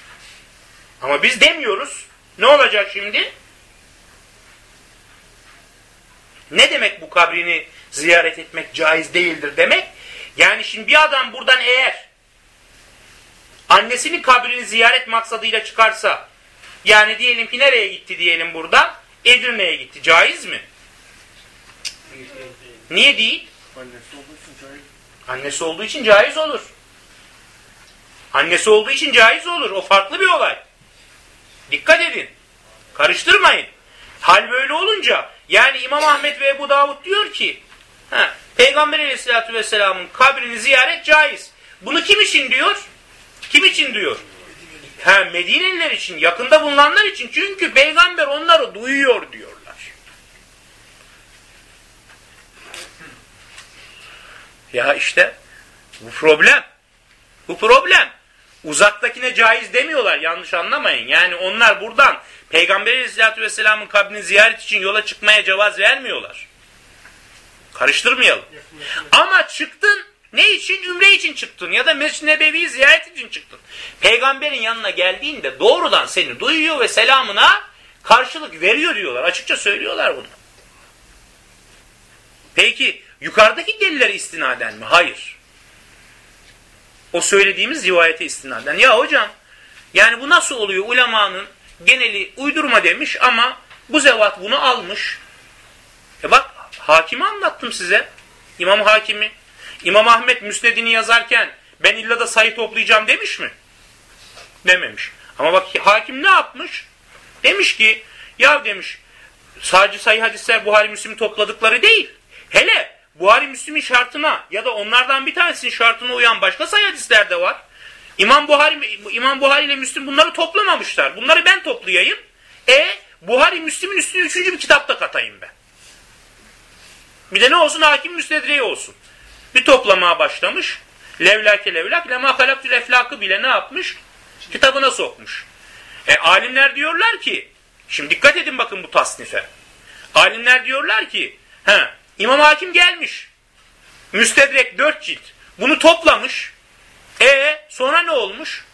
S1: Ama biz demiyoruz. Ne olacak şimdi? Ne demek bu kabrini ziyaret etmek caiz değildir demek? Yani şimdi bir adam buradan eğer annesinin kabrini ziyaret maksadıyla çıkarsa yani diyelim ki nereye gitti diyelim burada? Edirne'ye gitti. Caiz mi? Niye değil? Annesi olduğu için caiz olur. Annesi olduğu için caiz olur. O farklı bir olay. Dikkat edin. Karıştırmayın. Hal böyle olunca yani İmam Ahmet ve Ebu Davud diyor ki he, Peygamber Aleyhisselatü Vesselam'ın kabrini ziyaret caiz. Bunu kim için diyor? Kim için diyor? Ha, Medineliler için, yakında bulunanlar için. Çünkü peygamber onları duyuyor diyorlar. Ya işte bu problem. Bu problem. Uzaktakine caiz demiyorlar yanlış anlamayın. Yani onlar buradan Peygamber Aleyhisselatü Vesselam'ın kabrini ziyaret için yola çıkmaya cevaz vermiyorlar. Karıştırmayalım. Ama çıktın ne için? Ümre için çıktın ya da Mescid-i Nebevi'yi ziyaret için çıktın. Peygamberin yanına geldiğinde doğrudan seni duyuyor ve selamına karşılık veriyor diyorlar. Açıkça söylüyorlar bunu. Peki yukarıdaki delilleri istinaden mi? Hayır. O söylediğimiz rivayete istinaden. Ya hocam yani bu nasıl oluyor? Ulemanın geneli uydurma demiş ama bu zevat bunu almış. E bak hakimi anlattım size. İmam Hakimi. İmam Ahmet Müsned'ini yazarken ben illa da sayı toplayacağım demiş mi? Dememiş. Ama bak hakim ne yapmış? Demiş ki ya demiş sadece sayı hadisler Buhari Müslim'i topladıkları değil. Hele Buhari Müslim'in şartına ya da onlardan bir tanesinin şartına uyan başka sayı hadisler de var. İmam Buhari, İmam Buhari ile Müslim bunları toplamamışlar. Bunları ben toplayayım. E Buhari Müslim'in üstüne üçüncü bir kitapta katayım ben. Bir de ne olsun hakim müstedreği olsun. Bir toplamaya başlamış. Levlake levlak lema halaktül eflakı bile ne yapmış? Kitabına sokmuş. E alimler diyorlar ki şimdi dikkat edin bakın bu tasnife. Alimler diyorlar ki he, İmam Hakim gelmiş. Müstedrek dört cilt. Bunu toplamış. E sonra ne olmuş?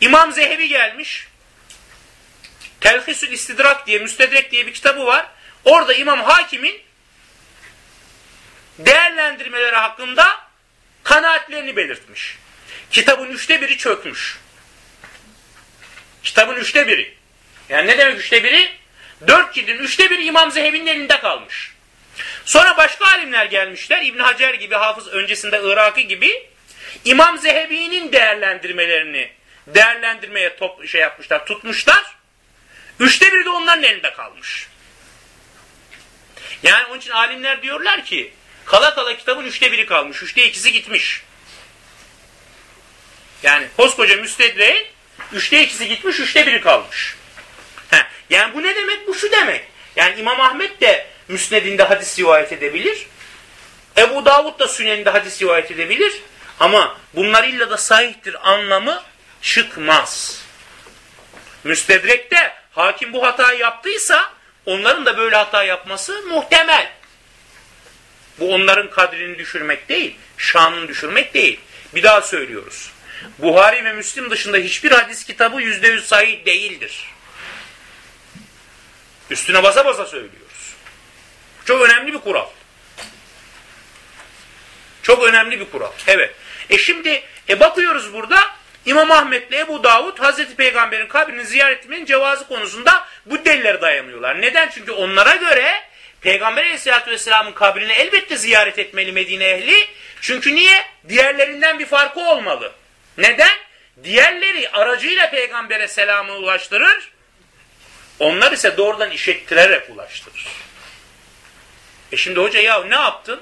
S1: İmam Zehebi gelmiş. Telhisül İstidrak diye, Müstedrek diye bir kitabı var. Orada İmam Hakim'in değerlendirmeleri hakkında kanaatlerini belirtmiş. Kitabın üçte biri çökmüş. Kitabın üçte biri. Yani ne demek üçte biri? Dört cildin üçte biri İmam Zehebi'nin elinde kalmış. Sonra başka alimler gelmişler. İbn Hacer gibi, Hafız öncesinde Irak'ı gibi İmam Zehebi'nin değerlendirmelerini değerlendirmeye top, şey yapmışlar, tutmuşlar. Üçte biri de onların elinde kalmış. Yani onun için alimler diyorlar ki kala kala kitabın üçte biri kalmış. Üçte ikisi gitmiş. Yani koskoca müstedreğin üçte ikisi gitmiş, üçte biri kalmış. Heh, yani bu ne demek? Bu şu demek. Yani İmam Ahmet de müsnedinde hadis rivayet edebilir. Ebu Davud da süneninde hadis rivayet edebilir. Ama bunlar illa da sahihtir anlamı çıkmaz. Müstedrekte hakim bu hatayı yaptıysa onların da böyle hata yapması muhtemel. Bu onların kadrini düşürmek değil, şanını düşürmek değil. Bir daha söylüyoruz. Buhari ve Müslim dışında hiçbir hadis kitabı yüzde yüz sahih değildir. Üstüne basa basa söylüyoruz. Çok önemli bir kural. Çok önemli bir kural. Evet. E şimdi e bakıyoruz burada İmam Ahmet ile Ebu Davud Hazreti Peygamber'in kabrini ziyaret etmenin cevazı konusunda bu delillere dayanıyorlar. Neden? Çünkü onlara göre Peygamber Aleyhisselatü Vesselam'ın kabrini elbette ziyaret etmeli Medine ehli. Çünkü niye? Diğerlerinden bir farkı olmalı. Neden? Diğerleri aracıyla peygambere selamı ulaştırır. Onlar ise doğrudan işettirerek ulaştırır. E şimdi hoca ya ne yaptın?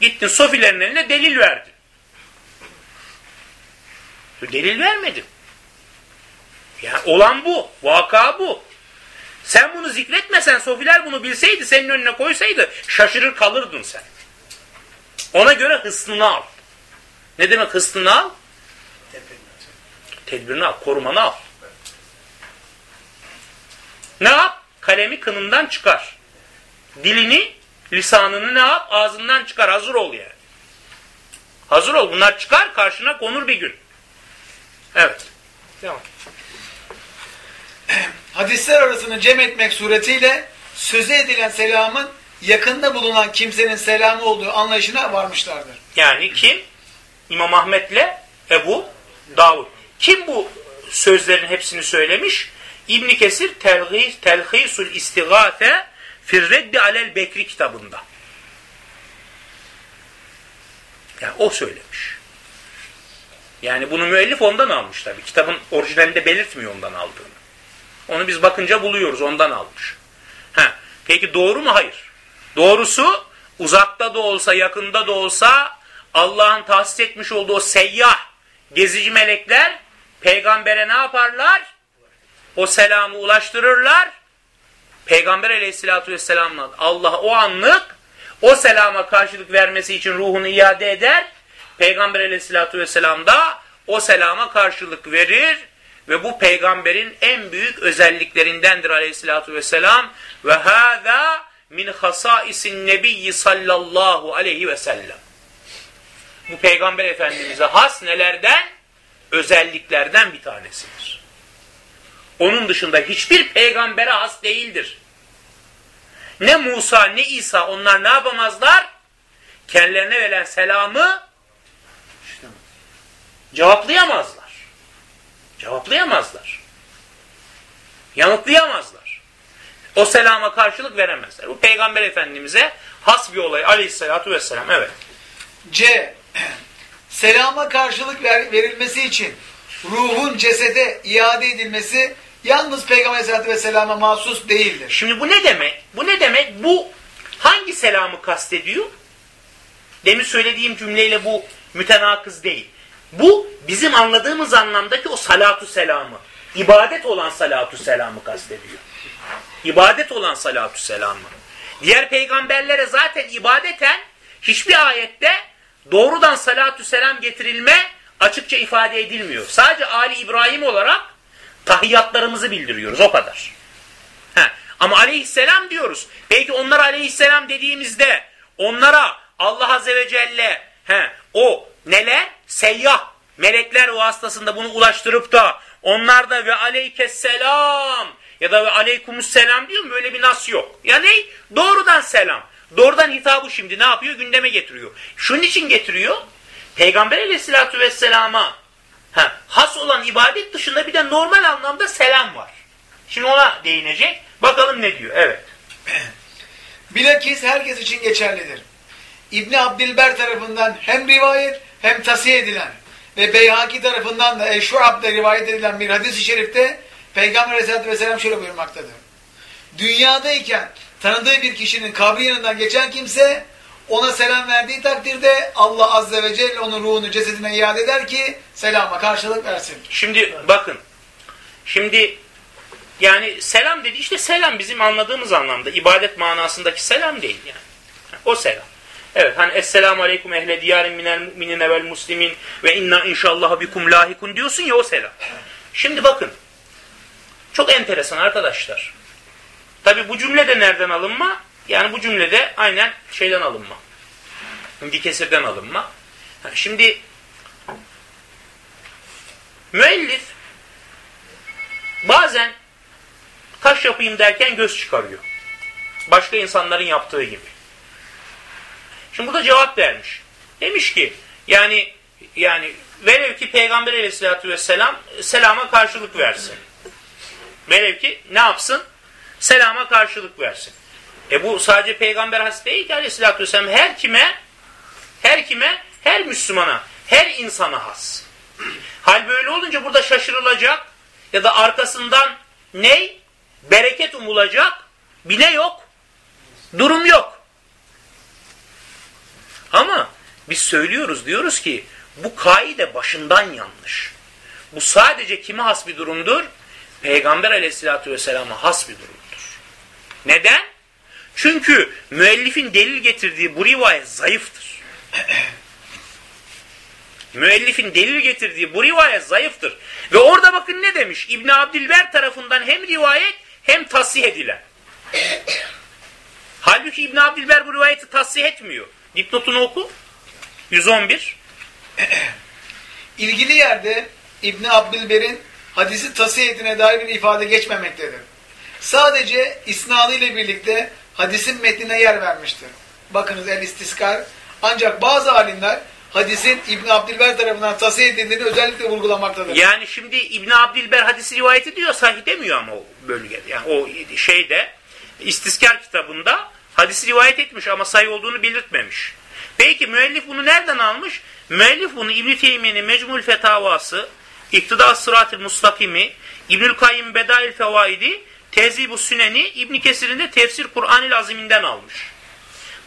S1: Gittin sofilerin eline delil verdin. Delil vermedim. Yani olan bu. Vaka bu. Sen bunu zikretmesen, sofiler bunu bilseydi, senin önüne koysaydı şaşırır kalırdın sen. Ona göre hıslını al. Ne demek hıslını al? Tedbirini al, korumanı al. Ne yap? Kalemi kınından çıkar. Dilini, lisanını ne yap? Ağzından çıkar. Hazır ol yani. Hazır ol. Bunlar çıkar karşına konur bir gün. Evet. Devam.
S2: Hadisler arasını cem etmek suretiyle söze edilen selamın yakında bulunan kimsenin selamı olduğu anlayışına varmışlardır.
S1: Yani kim? İmam Ahmet'le Ebu Davud. Kim bu sözlerin hepsini söylemiş? İbn Kesir Telhis, Telhisul İstigate Firreddi Alel Bekri kitabında. Yani o söylemiş. Yani bunu müellif ondan almış tabi. Kitabın orijinalinde belirtmiyor ondan aldığını. Onu biz bakınca buluyoruz ondan almış. Ha, peki doğru mu? Hayır. Doğrusu uzakta da olsa yakında da olsa Allah'ın tahsis etmiş olduğu o seyyah gezici melekler peygambere ne yaparlar? O selamı ulaştırırlar. Peygamber aleyhissalatü vesselam'la Allah o anlık o selama karşılık vermesi için ruhunu iade eder. Peygamber aleyhissalatü vesselam da o selama karşılık verir ve bu peygamberin en büyük özelliklerindendir aleyhissalatü vesselam. Ve hâzâ min hasaisin nebiyyi sallallahu aleyhi ve sellem. Bu peygamber efendimize has nelerden? Özelliklerden bir tanesidir. Onun dışında hiçbir peygambere has değildir. Ne Musa ne İsa onlar ne yapamazlar? Kendilerine verilen selamı cevaplayamazlar. Cevaplayamazlar. Yanıtlayamazlar. O selama karşılık veremezler. Bu peygamber efendimize has bir olay aleyhissalatü vesselam. Evet.
S2: C. Selama karşılık ver, verilmesi için ruhun cesede iade edilmesi yalnız Peygamber Aleyhisselatü Vesselam'a mahsus değildir.
S1: Şimdi bu ne demek? Bu ne demek? Bu hangi selamı kastediyor? Demin söylediğim cümleyle bu mütenakız değil. Bu bizim anladığımız anlamdaki o salatu selamı. İbadet olan salatu selamı kastediyor. İbadet olan salatu selamı. Diğer peygamberlere zaten ibadeten hiçbir ayette doğrudan salatü selam getirilme açıkça ifade edilmiyor. Sadece Ali İbrahim olarak tahiyyatlarımızı bildiriyoruz o kadar. He. Ama aleyhisselam diyoruz. Peki onlara aleyhisselam dediğimizde onlara Allah Azze ve Celle he, o neler? Seyyah melekler vasıtasında bunu ulaştırıp da onlar da ve aleykesselam ya da ve aleykümselam diyor mu? Böyle bir nas yok. Ya ne? Doğrudan selam. Doğrudan hitabı şimdi ne yapıyor? Gündeme getiriyor. Şunun için getiriyor. Peygamber aleyhissalatü vesselama ha, has olan ibadet dışında bir de normal anlamda selam var. Şimdi ona değinecek. Bakalım ne diyor. Evet.
S2: Bilakis herkes için geçerlidir. İbni Abdilber tarafından hem rivayet hem tasih edilen ve Beyhaki tarafından da Eşuab'da rivayet edilen bir hadis-i şerifte Peygamber Aleyhisselatü Vesselam şöyle buyurmaktadır. Dünyadayken tanıdığı bir kişinin kabri yanından geçen kimse ona selam verdiği takdirde Allah Azze ve Celle onun ruhunu cesedine iade eder ki selama karşılık versin.
S1: Şimdi bakın. Şimdi yani selam dedi işte selam bizim anladığımız anlamda ibadet manasındaki selam değil yani. O selam. Evet hani Esselamu Aleyküm ehle diyarin minel mu'minine vel muslimin ve inna inşallah bikum lahikun diyorsun ya o selam. Şimdi bakın. Çok enteresan arkadaşlar. Tabi bu cümlede nereden alınma? Yani bu cümlede aynen şeyden alınma. Şimdi kesirden alınma. Şimdi müellif bazen kaş yapayım derken göz çıkarıyor. Başka insanların yaptığı gibi. Şimdi burada cevap vermiş. Demiş ki yani yani velev ki Peygamber aleyhissalatü vesselam selama karşılık versin. Velev ki ne yapsın? Selama karşılık versin. E bu sadece peygamber has değil ki aleyhissalatü vesselam her kime her kime her Müslümana her insana has. Hal böyle olunca burada şaşırılacak ya da arkasından ne? Bereket umulacak bir ne yok? Durum yok. Ama biz söylüyoruz diyoruz ki bu kaide başından yanlış. bu sadece kime has bir durumdur? Peygamber aleyhissalatü vesselama has bir durumdur. Neden? Çünkü müellifin delil getirdiği bu rivayet zayıftır. müellifin delil getirdiği bu rivayet zayıftır. Ve orada bakın ne demiş? İbn Abdilber tarafından hem rivayet hem tasih edilen. Halbuki İbn Abdilber bu rivayeti tasih etmiyor. Dipnotunu oku. 111.
S2: İlgili yerde İbn Abdülber'in hadisi tasih etine dair bir ifade geçmemektedir. Sadece isnadı ile birlikte hadisin metnine yer vermiştir. Bakınız el istiskar. Ancak bazı alimler hadisin İbn Abdülber tarafından tasih edildiğini özellikle vurgulamaktadır.
S1: Yani şimdi İbn Abdilber hadisi rivayet ediyor, sahih demiyor ama o bölgede. Yani o şeyde İstiskar kitabında hadisi rivayet etmiş ama sahih olduğunu belirtmemiş. Peki müellif bunu nereden almış? Müellif bunu İbn Teymiye'nin Mecmul Fetavası, İktida Sırat-ı Mustakimi, İbnül Kayyim Bedail Fevaidi, Tezib-u Süneni, İbn Kesir'in de Tefsir Kur'an-ı Azim'inden almış.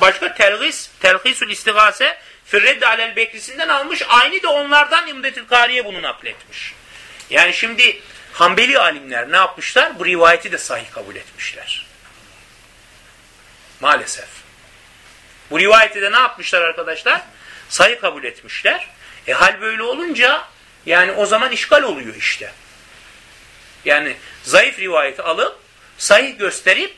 S1: Başka Telgis, Telhisül İstigase, Firreddi Alel Bekrisi'nden almış. Aynı da onlardan İmdetül Kariye bunu nakletmiş. Yani şimdi Hanbeli alimler ne yapmışlar? Bu rivayeti de sahih kabul etmişler. Maalesef. Bu rivayeti de ne yapmışlar arkadaşlar? Sahih kabul etmişler. E hal böyle olunca yani o zaman işgal oluyor işte. Yani zayıf rivayeti alıp sahih gösterip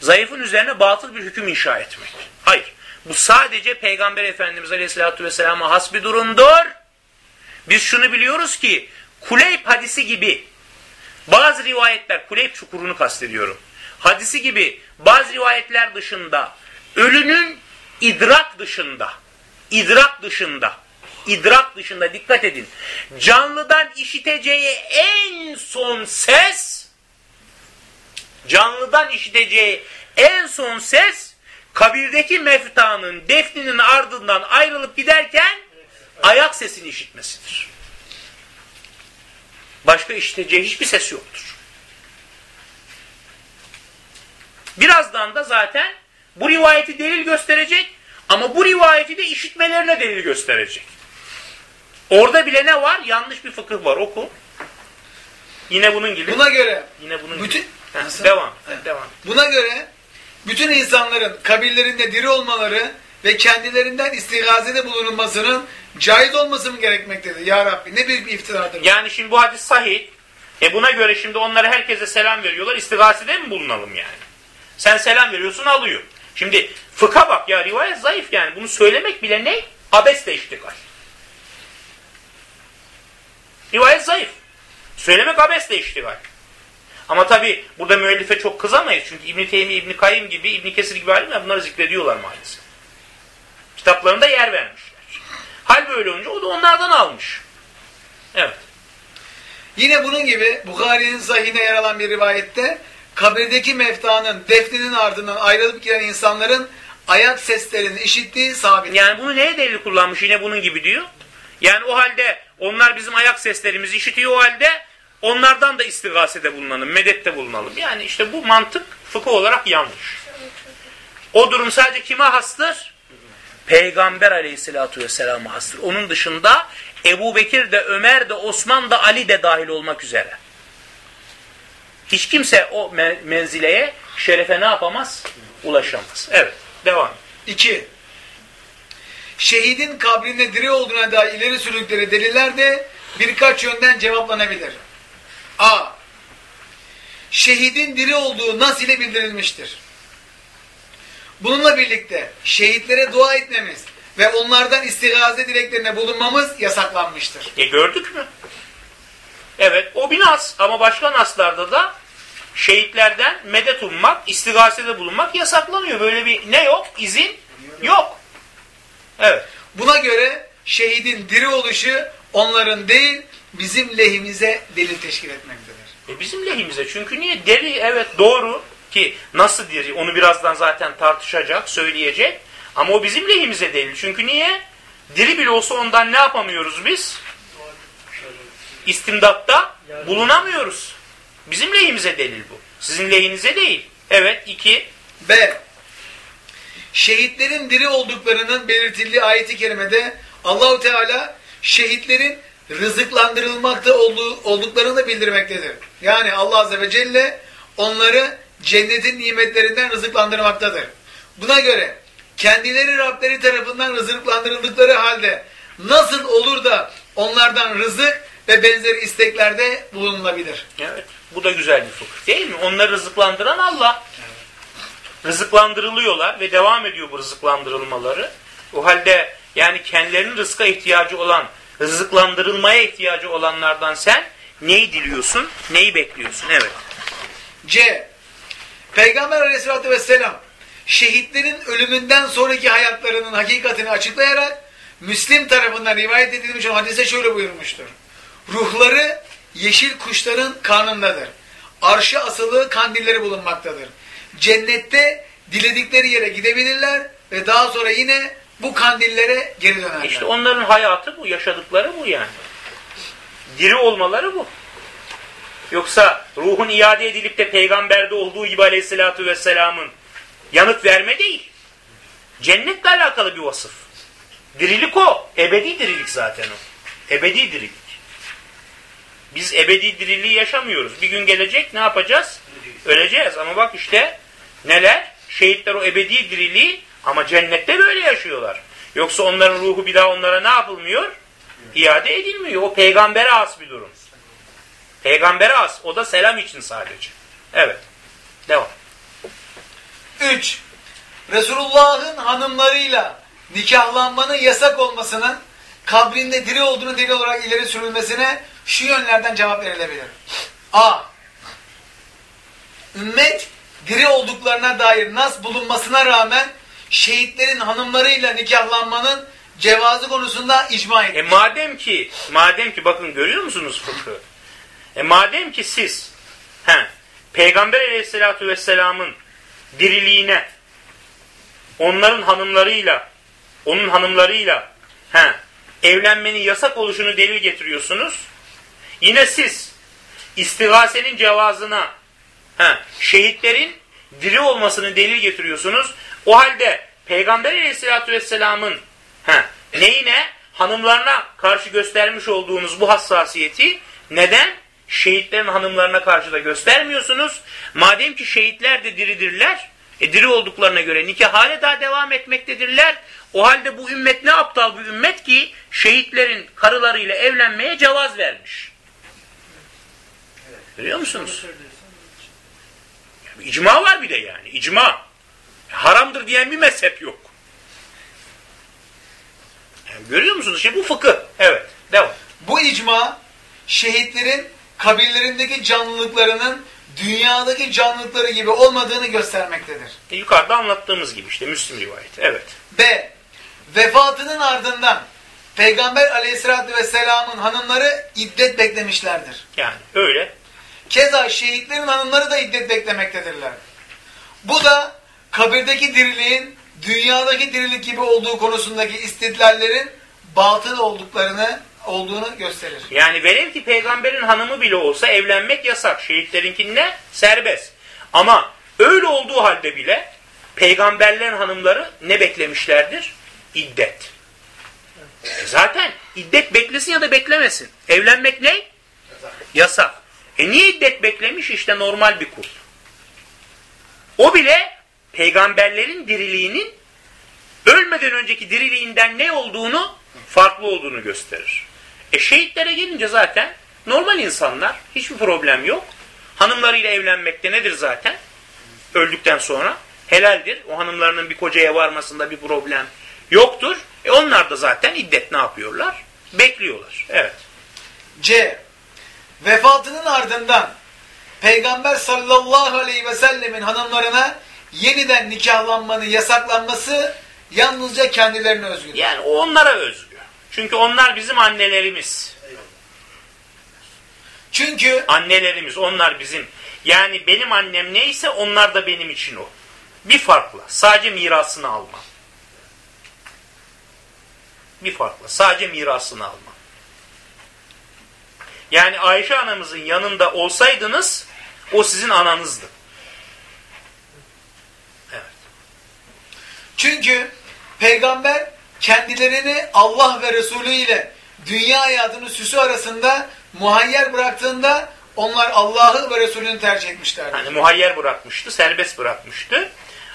S1: zayıfın üzerine batıl bir hüküm inşa etmek. Hayır. Bu sadece Peygamber Efendimiz Aleyhisselatü Vesselam'a has bir durumdur. Biz şunu biliyoruz ki Kuleyb hadisi gibi bazı rivayetler, Kuleyb çukurunu kastediyorum. Hadisi gibi bazı rivayetler dışında ölünün idrak dışında idrak dışında idrak dışında dikkat edin. Canlıdan işiteceği en son ses canlıdan işiteceği en son ses kabirdeki meftanın defninin ardından ayrılıp giderken ayak sesini işitmesidir. Başka işiteceği hiçbir ses yoktur. Birazdan da zaten bu rivayeti delil gösterecek ama bu rivayeti de işitmelerine delil gösterecek. Orada bile ne var? Yanlış bir fıkıh var. Oku. Yine bunun gibi.
S2: Buna göre
S1: Yine bunun
S2: bütün
S1: gibi. Heh, devam.
S2: Evet.
S1: Devam.
S2: Buna göre bütün insanların kabirlerinde diri olmaları ve kendilerinden istigazede bulunulmasının caiz olması mı gerekmektedir? Ya Rabbi ne büyük bir iftiradır. bu.
S1: Yani şimdi bu hadis sahih. E buna göre şimdi onlara herkese selam veriyorlar. İstigasede mi bulunalım yani? Sen selam veriyorsun alıyor. Şimdi fıkha bak ya rivayet zayıf yani. Bunu söylemek bile ne? Abesle iştigal. Rivayet zayıf. Söylemek abesle iştigal. Ama tabi burada müellife çok kızamayız. Çünkü İbn-i Teymi, İbn-i Kayyım gibi, İbn-i Kesir gibi alimler bunları zikrediyorlar maalesef. Kitaplarında yer vermişler. Hal böyle olunca o da onlardan almış. Evet.
S2: Yine bunun gibi Bukhari'nin sahihine yer alan bir rivayette kabirdeki meftanın defninin ardından ayrılıp giden insanların ayak seslerini işittiği sabit.
S1: Yani bunu neye delil kullanmış yine bunun gibi diyor. Yani o halde onlar bizim ayak seslerimizi işitiyor o halde onlardan da istigasede bulunalım, medette bulunalım. Yani işte bu mantık fıkıh olarak yanlış. O durum sadece kime hastır? Peygamber aleyhissalatu vesselam'a hastır. Onun dışında Ebu Bekir de, Ömer de, Osman da, Ali de dahil olmak üzere. Hiç kimse o me menzileye, şerefe ne yapamaz? Ulaşamaz. Evet, devam.
S2: 2. Şehidin kabrinde diri olduğuna dair ileri sürdükleri deliller de birkaç yönden cevaplanabilir. A. Şehidin diri olduğu nas ile bildirilmiştir. Bununla birlikte şehitlere dua etmemiz ve onlardan istigaze dileklerine bulunmamız yasaklanmıştır.
S1: E gördük mü? Evet o bir nas ama başka naslarda da şehitlerden medet ummak, istigasede bulunmak yasaklanıyor. Böyle bir ne yok? İzin yok. Evet.
S2: Buna göre şehidin diri oluşu onların değil bizim lehimize delil teşkil etmektedir.
S1: E bizim lehimize. Çünkü niye? Deri evet doğru ki nasıl diri onu birazdan zaten tartışacak, söyleyecek. Ama o bizim lehimize değil. Çünkü niye? Diri bile olsa ondan ne yapamıyoruz biz? İstimdatta bulunamıyoruz. Bizim lehimize delil bu. Sizin lehinize değil. Evet iki.
S2: B. Şehitlerin diri olduklarının belirtildiği ayeti kerimede Allahu Teala şehitlerin rızıklandırılmakta olduğu, olduklarını da bildirmektedir. Yani Allah Azze ve Celle onları cennetin nimetlerinden rızıklandırmaktadır. Buna göre kendileri Rableri tarafından rızıklandırıldıkları halde nasıl olur da onlardan rızık ve benzeri isteklerde bulunulabilir?
S1: Evet. Bu da güzel bir fıkıh değil mi? Onları rızıklandıran Allah. Rızıklandırılıyorlar ve devam ediyor bu rızıklandırılmaları. O halde yani kendilerinin rızka ihtiyacı olan, rızıklandırılmaya ihtiyacı olanlardan sen neyi diliyorsun, neyi bekliyorsun? Evet.
S2: C. Peygamber aleyhissalatü vesselam şehitlerin ölümünden sonraki hayatlarının hakikatini açıklayarak Müslim tarafından rivayet edilmiş olan hadise şöyle buyurmuştur. Ruhları yeşil kuşların karnındadır. Arşı asılı kandilleri bulunmaktadır. Cennette diledikleri yere gidebilirler ve daha sonra yine bu kandillere geri dönerler.
S1: İşte onların hayatı bu, yaşadıkları bu yani. Diri olmaları bu. Yoksa ruhun iade edilip de peygamberde olduğu gibi aleyhissalatü vesselamın yanıt verme değil. Cennetle alakalı bir vasıf. Dirilik o. Ebedi dirilik zaten o. Ebedi dirilik. Biz ebedi diriliği yaşamıyoruz. Bir gün gelecek ne yapacağız? Öleceğiz. Ama bak işte neler? Şehitler o ebedi diriliği ama cennette böyle yaşıyorlar. Yoksa onların ruhu bir daha onlara ne yapılmıyor? İade edilmiyor. O peygambere has bir durum. Peygambere has. O da selam için sadece. Evet. Devam.
S2: 3. Resulullah'ın hanımlarıyla nikahlanmanın yasak olmasının kabrinde diri olduğunu delil olarak ileri sürülmesine şu yönlerden cevap verilebilir. A. Ümmet diri olduklarına dair nas bulunmasına rağmen şehitlerin hanımlarıyla nikahlanmanın cevazı konusunda icma
S1: E
S2: etmiş.
S1: madem ki, madem ki bakın görüyor musunuz fıkhı? E madem ki siz he, Peygamber aleyhissalatü vesselamın diriliğine onların hanımlarıyla onun hanımlarıyla he, evlenmenin yasak oluşunu delil getiriyorsunuz. Yine siz istigasenin cevazına he, şehitlerin diri olmasını delil getiriyorsunuz. O halde Peygamber aleyhissalatü vesselamın he, neyine? Hanımlarına karşı göstermiş olduğunuz bu hassasiyeti neden? Şehitlerin hanımlarına karşı da göstermiyorsunuz. Madem ki şehitler de diridirler, e, diri olduklarına göre nikah hala daha devam etmektedirler. O halde bu ümmet ne aptal bir ümmet ki şehitlerin karılarıyla evlenmeye cevaz vermiş. Görüyor musunuz? İcma var bir de yani. İcma. Haramdır diyen bir mezhep yok. Yani görüyor musunuz? Şimdi bu fıkıh. Evet. Devam.
S2: Bu icma şehitlerin kabirlerindeki canlılıklarının dünyadaki canlılıkları gibi olmadığını göstermektedir.
S1: E, yukarıda anlattığımız gibi işte Müslim rivayeti. Evet.
S2: B. Vefatının ardından Peygamber aleyhissalatü vesselamın hanımları iddet beklemişlerdir.
S1: Yani öyle.
S2: Keza şehitlerin hanımları da iddet beklemektedirler. Bu da kabirdeki diriliğin dünyadaki dirilik gibi olduğu konusundaki istidlallerin batıl olduklarını olduğunu gösterir.
S1: Yani velev ki peygamberin hanımı bile olsa evlenmek yasak. Şehitlerinkinde serbest. Ama öyle olduğu halde bile peygamberlerin hanımları ne beklemişlerdir? İddet. E zaten iddet beklesin ya da beklemesin. Evlenmek ne? Yasak. E niye iddet beklemiş? İşte normal bir kul. O bile peygamberlerin diriliğinin ölmeden önceki diriliğinden ne olduğunu farklı olduğunu gösterir. E şehitlere gelince zaten normal insanlar hiçbir problem yok. Hanımlarıyla evlenmekte nedir zaten? Öldükten sonra helaldir. O hanımlarının bir kocaya varmasında bir problem yoktur. E onlar da zaten iddet ne yapıyorlar? Bekliyorlar. Evet.
S2: C. Vefatının ardından Peygamber sallallahu aleyhi ve sellemin hanımlarına yeniden nikahlanmanın yasaklanması yalnızca kendilerine özgür.
S1: Yani o onlara özgü. Çünkü onlar bizim annelerimiz.
S2: Çünkü
S1: Annelerimiz onlar bizim. Yani benim annem neyse onlar da benim için o. Bir farkla. Sadece mirasını alma. Bir farkla. Sadece mirasını alma. Yani Ayşe anamızın yanında olsaydınız o sizin ananızdı. Evet.
S2: çünkü peygamber kendilerini Allah ve Resulü ile dünya hayatının süsü arasında muhayyer bıraktığında onlar Allah'ı ve Resulünü tercih etmişlerdir.
S1: Hani muhayyer bırakmıştı, serbest bırakmıştı.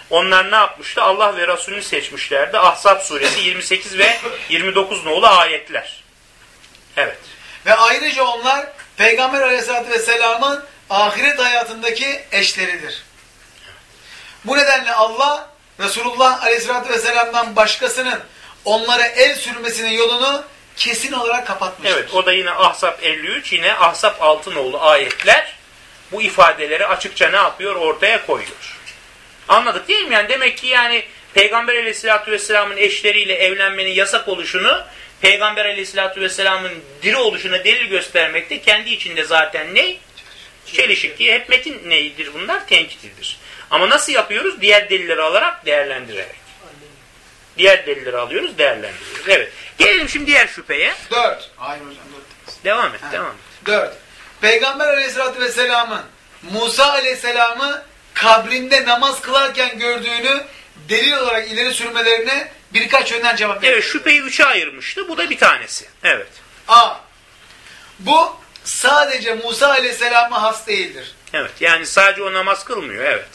S1: Onlar ne yapmıştı? Allah ve Resulünü seçmişlerdi. Ahzab suresi 28 ve 29 nolu ayetler. Evet.
S2: Ve ayrıca onlar Peygamber aleyhissalatü vesselamın ahiret hayatındaki eşleridir. Bu nedenle Allah Resulullah aleyhissalatü vesselam'dan başkasının onlara el sürmesinin yolunu kesin olarak kapatmıştır.
S1: Evet o da yine Ahzab 53 yine Ahzab 6 nolu ayetler bu ifadeleri açıkça ne yapıyor? Ortaya koyuyor. Anladık değil mi? Yani demek ki yani Peygamber aleyhissalatü vesselamın eşleriyle evlenmenin yasak oluşunu Peygamber aleyhissalatü vesselamın diri oluşuna delil göstermekte kendi içinde zaten ne? Çelişik ki hep metin neydir bunlar? Tenkitidir. Ama nasıl yapıyoruz? Diğer delilleri alarak değerlendirerek. Diğer delilleri alıyoruz, değerlendiriyoruz. Evet. Gelelim şimdi diğer şüpheye.
S2: Dört. Hayır hocam dört.
S1: Devam et,
S2: Ha.
S1: devam et.
S2: Dört. Peygamber aleyhissalatü vesselamın Musa aleyhisselamı kabrinde namaz kılarken gördüğünü delil olarak ileri sürmelerine birkaç yönden cevap veriyor.
S1: Evet, şüpheyi üçe ayırmıştı. Bu da bir tanesi. Evet.
S2: A. Bu sadece Musa aleyhisselama has değildir.
S1: Evet. Yani sadece o namaz kılmıyor. Evet.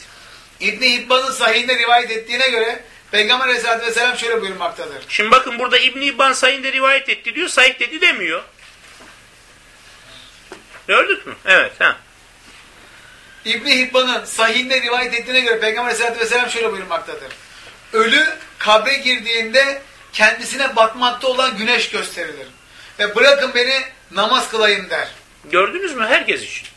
S2: İbni Hibban'ın sahihinde rivayet ettiğine göre Peygamber aleyhissalatü vesselam şöyle buyurmaktadır.
S1: Şimdi bakın burada İbn İbban Sayın'da rivayet etti diyor. Sahih dedi demiyor. Gördük mü? Evet. Ha.
S2: İbni Hibban'ın sahihinde rivayet ettiğine göre Peygamber aleyhissalatü vesselam şöyle buyurmaktadır. Ölü kabre girdiğinde kendisine batmakta olan güneş gösterilir. Ve bırakın beni namaz kılayım der.
S1: Gördünüz mü? Herkes için.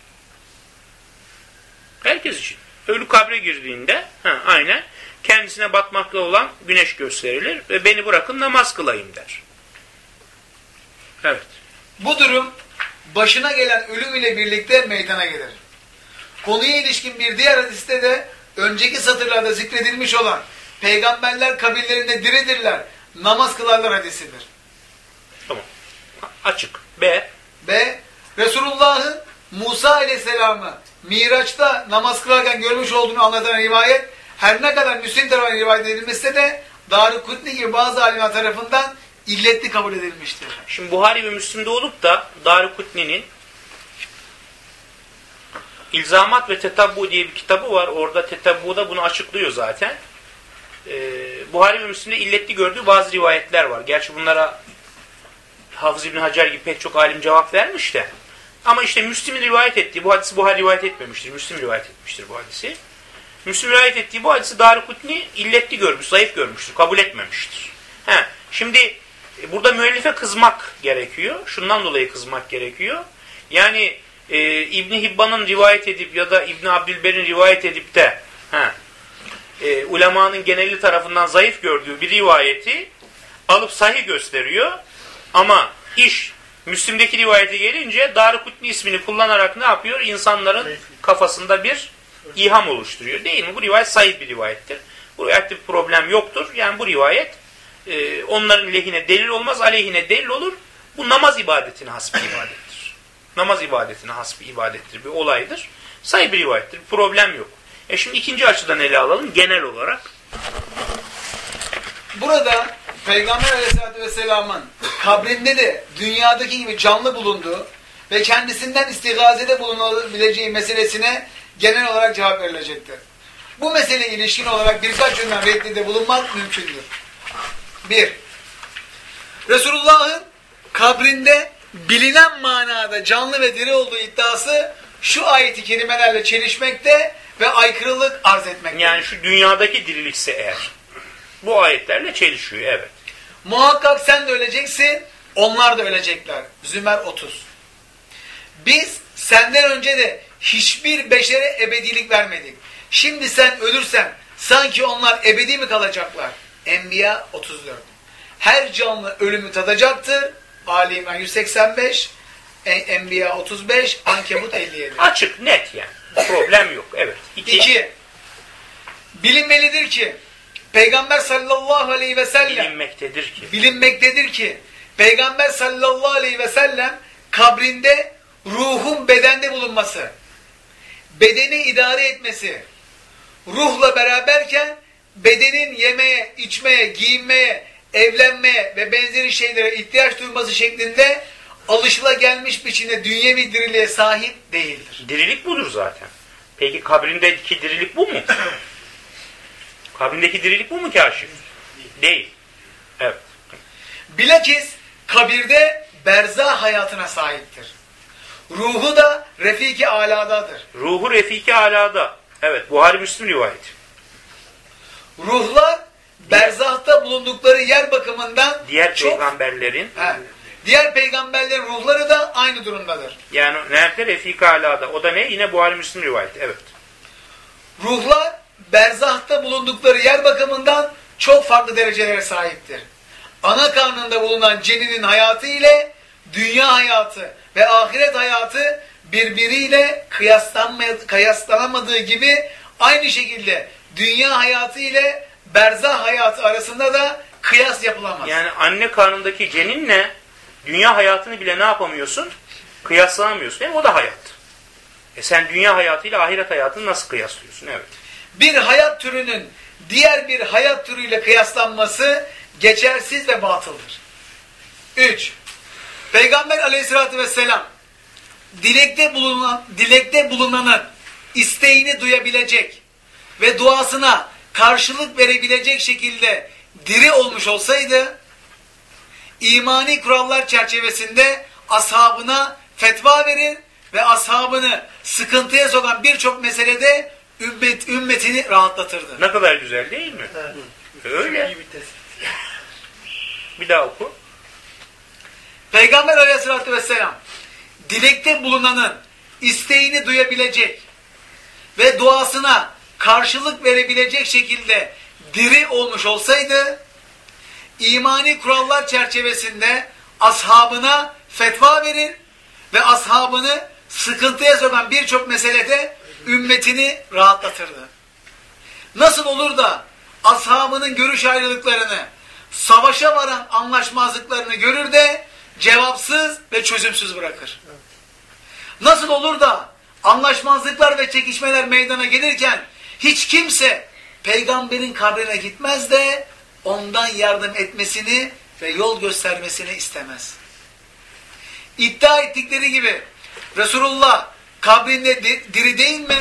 S1: Herkes için. Ölü kabre girdiğinde ha, aynen kendisine batmakta olan güneş gösterilir ve beni bırakın namaz kılayım der. Evet.
S2: Bu durum başına gelen ölüm ile birlikte meydana gelir. Konuya ilişkin bir diğer hadiste de önceki satırlarda zikredilmiş olan peygamberler kabirlerinde diridirler, namaz kılarlar hadisidir.
S1: Tamam. Açık. B.
S2: Ve Resulullah'ın Musa aleyhisselamı Miraç'ta namaz kılarken görmüş olduğunu anlatan rivayet her ne kadar Müslim tarafından rivayet edilmesi de Darı Kutni gibi bazı alimler tarafından illetli kabul edilmiştir.
S1: Şimdi Buhari ve Müslim'de olup da Darukutni'nin İlzamat ve Tetabbu diye bir kitabı var. Orada Tetabbu'da bunu açıklıyor zaten. Ee, Buhari Müslim'de illetli gördüğü bazı rivayetler var. Gerçi bunlara Hafız İbni Hacer gibi pek çok alim cevap vermiş de. Ama işte Müslim'in rivayet ettiği, bu hadisi Buhari rivayet etmemiştir. Müslim rivayet etmiştir bu hadisi. Müslim rivayet ettiği bu hadisi Darukutni illetli görmüş, zayıf görmüştür, kabul etmemiştir. He, şimdi e, burada müellife kızmak gerekiyor. Şundan dolayı kızmak gerekiyor. Yani e, İbni Hibban'ın rivayet edip ya da İbni Abdülber'in rivayet edip de he, e, ulemanın geneli tarafından zayıf gördüğü bir rivayeti alıp sahih gösteriyor. Ama iş Müslim'deki rivayete gelince Darukutni ismini kullanarak ne yapıyor? İnsanların kafasında bir iham oluşturuyor. Değil mi? Bu rivayet sahih bir rivayettir. Bu rivayette bir problem yoktur. Yani bu rivayet e, onların lehine delil olmaz, aleyhine delil olur. Bu namaz ibadetine has bir ibadettir. Namaz ibadetine has bir ibadettir, bir olaydır. Sahih bir rivayettir. Problem yok. E şimdi ikinci açıdan ele alalım. Genel olarak.
S2: Burada Peygamber Aleyhisselatü Vesselam'ın kabrinde de dünyadaki gibi canlı bulunduğu ve kendisinden istigazede bulunabileceği meselesine genel olarak cevap verilecektir. Bu meseleye ilişkin olarak birkaç yönden reddide bulunmak mümkündür. Bir, Resulullah'ın kabrinde bilinen manada canlı ve diri olduğu iddiası şu ayeti kelimelerle çelişmekte ve aykırılık arz etmektedir.
S1: Yani şu dünyadaki dirilikse eğer. Bu ayetlerle çelişiyor. Evet.
S2: Muhakkak sen de öleceksin, onlar da ölecekler. Zümer 30. Biz senden önce de hiçbir beşere ebedilik vermedik. Şimdi sen ölürsen sanki onlar ebedi mi kalacaklar? Enbiya 34. Her canlı ölümü tadacaktır. Ali İmran 185, En- Enbiya 35, Ankebut 57.
S1: Açık, net yani. Problem yok. Evet. İki.
S2: İki, bilinmelidir ki Peygamber sallallahu aleyhi ve sellem
S1: Bilinmektedir ki.
S2: bilinmektedir ki Peygamber sallallahu aleyhi ve sellem kabrinde ruhun bedende bulunması, bedeni idare etmesi, ruhla beraberken bedenin yemeye, içmeye, giyinmeye, evlenmeye ve benzeri şeylere ihtiyaç duyması şeklinde alışılagelmiş biçimde dünyevi diriliğe sahip değildir.
S1: Dirilik budur zaten. Peki kabrindeki dirilik bu mu? Kabrindeki dirilik bu mu kaşif? Değil. Evet.
S2: Bilakis kabirde berzah hayatına sahiptir. Ruhu da refiki aladadır.
S1: Ruhu refiki alada. Evet. Buhari Müslim rivayeti.
S2: Ruhlar berzahta bulundukları yer bakımından
S1: Diğer
S2: çok
S1: peygamberlerin
S2: He. Diğer peygamberlerin ruhları da aynı durumdadır.
S1: yani nerede refiki alada. O da ne? Yine Buhari Müslim rivayeti. Evet.
S2: Ruhlar berzahta bulundukları yer bakımından çok farklı derecelere sahiptir. Ana karnında bulunan ceninin hayatı ile dünya hayatı ve ahiret hayatı birbiriyle kıyaslanamadığı gibi aynı şekilde dünya hayatı ile berzah hayatı arasında da kıyas yapılamaz.
S1: Yani anne karnındaki ceninle dünya hayatını bile ne yapamıyorsun? Kıyaslayamıyorsun. Değil mi? O da hayat. E sen dünya hayatıyla ahiret hayatını nasıl kıyaslıyorsun? Evet.
S2: bir hayat türünün diğer bir hayat türüyle kıyaslanması geçersiz ve batıldır. 3. Peygamber aleyhissalatü vesselam dilekte bulunan dilekte bulunanın isteğini duyabilecek ve duasına karşılık verebilecek şekilde diri olmuş olsaydı imani kurallar çerçevesinde ashabına fetva verir ve ashabını sıkıntıya sokan birçok meselede ümmet, ümmetini rahatlatırdı.
S1: Ne kadar güzel değil mi? Öyle. Bir daha oku.
S2: Peygamber aleyhissalatü vesselam dilekte bulunanın isteğini duyabilecek ve duasına karşılık verebilecek şekilde diri olmuş olsaydı imani kurallar çerçevesinde ashabına fetva verir ve ashabını sıkıntıya sokan birçok meselede ümmetini rahatlatırdı. Nasıl olur da ashabının görüş ayrılıklarını, savaşa varan anlaşmazlıklarını görür de cevapsız ve çözümsüz bırakır. Nasıl olur da anlaşmazlıklar ve çekişmeler meydana gelirken hiç kimse peygamberin kabrine gitmez de ondan yardım etmesini ve yol göstermesini istemez. İddia ettikleri gibi Resulullah kabrinde di- diri değil mi?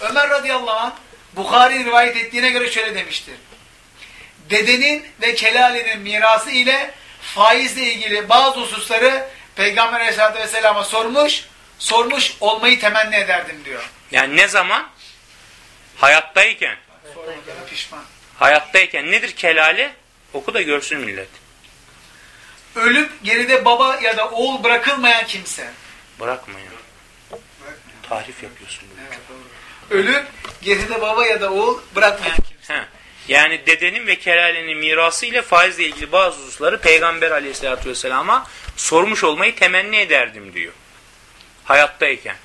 S2: Ömer radıyallahu anh Bukhari rivayet ettiğine göre şöyle demiştir. Dedenin ve kelalenin mirası ile faizle ilgili bazı hususları Peygamber aleyhissalatü vesselama sormuş, sormuş olmayı temenni ederdim diyor.
S1: Yani ne zaman? Hayattayken.
S2: Sormadığına pişman.
S1: Hayattayken nedir kelale? Oku da görsün millet.
S2: Ölüp geride baba ya da oğul bırakılmayan kimse.
S1: Bırakma ya. Tarif yapıyorsun.
S2: Evet, doğru. Ölüp geride baba ya da oğul bırakmayan kimse.
S1: He. Yani dedenin ve kelalenin mirası ile faizle ilgili bazı hususları Peygamber aleyhissalatü vesselama sormuş olmayı temenni ederdim diyor. Hayattayken.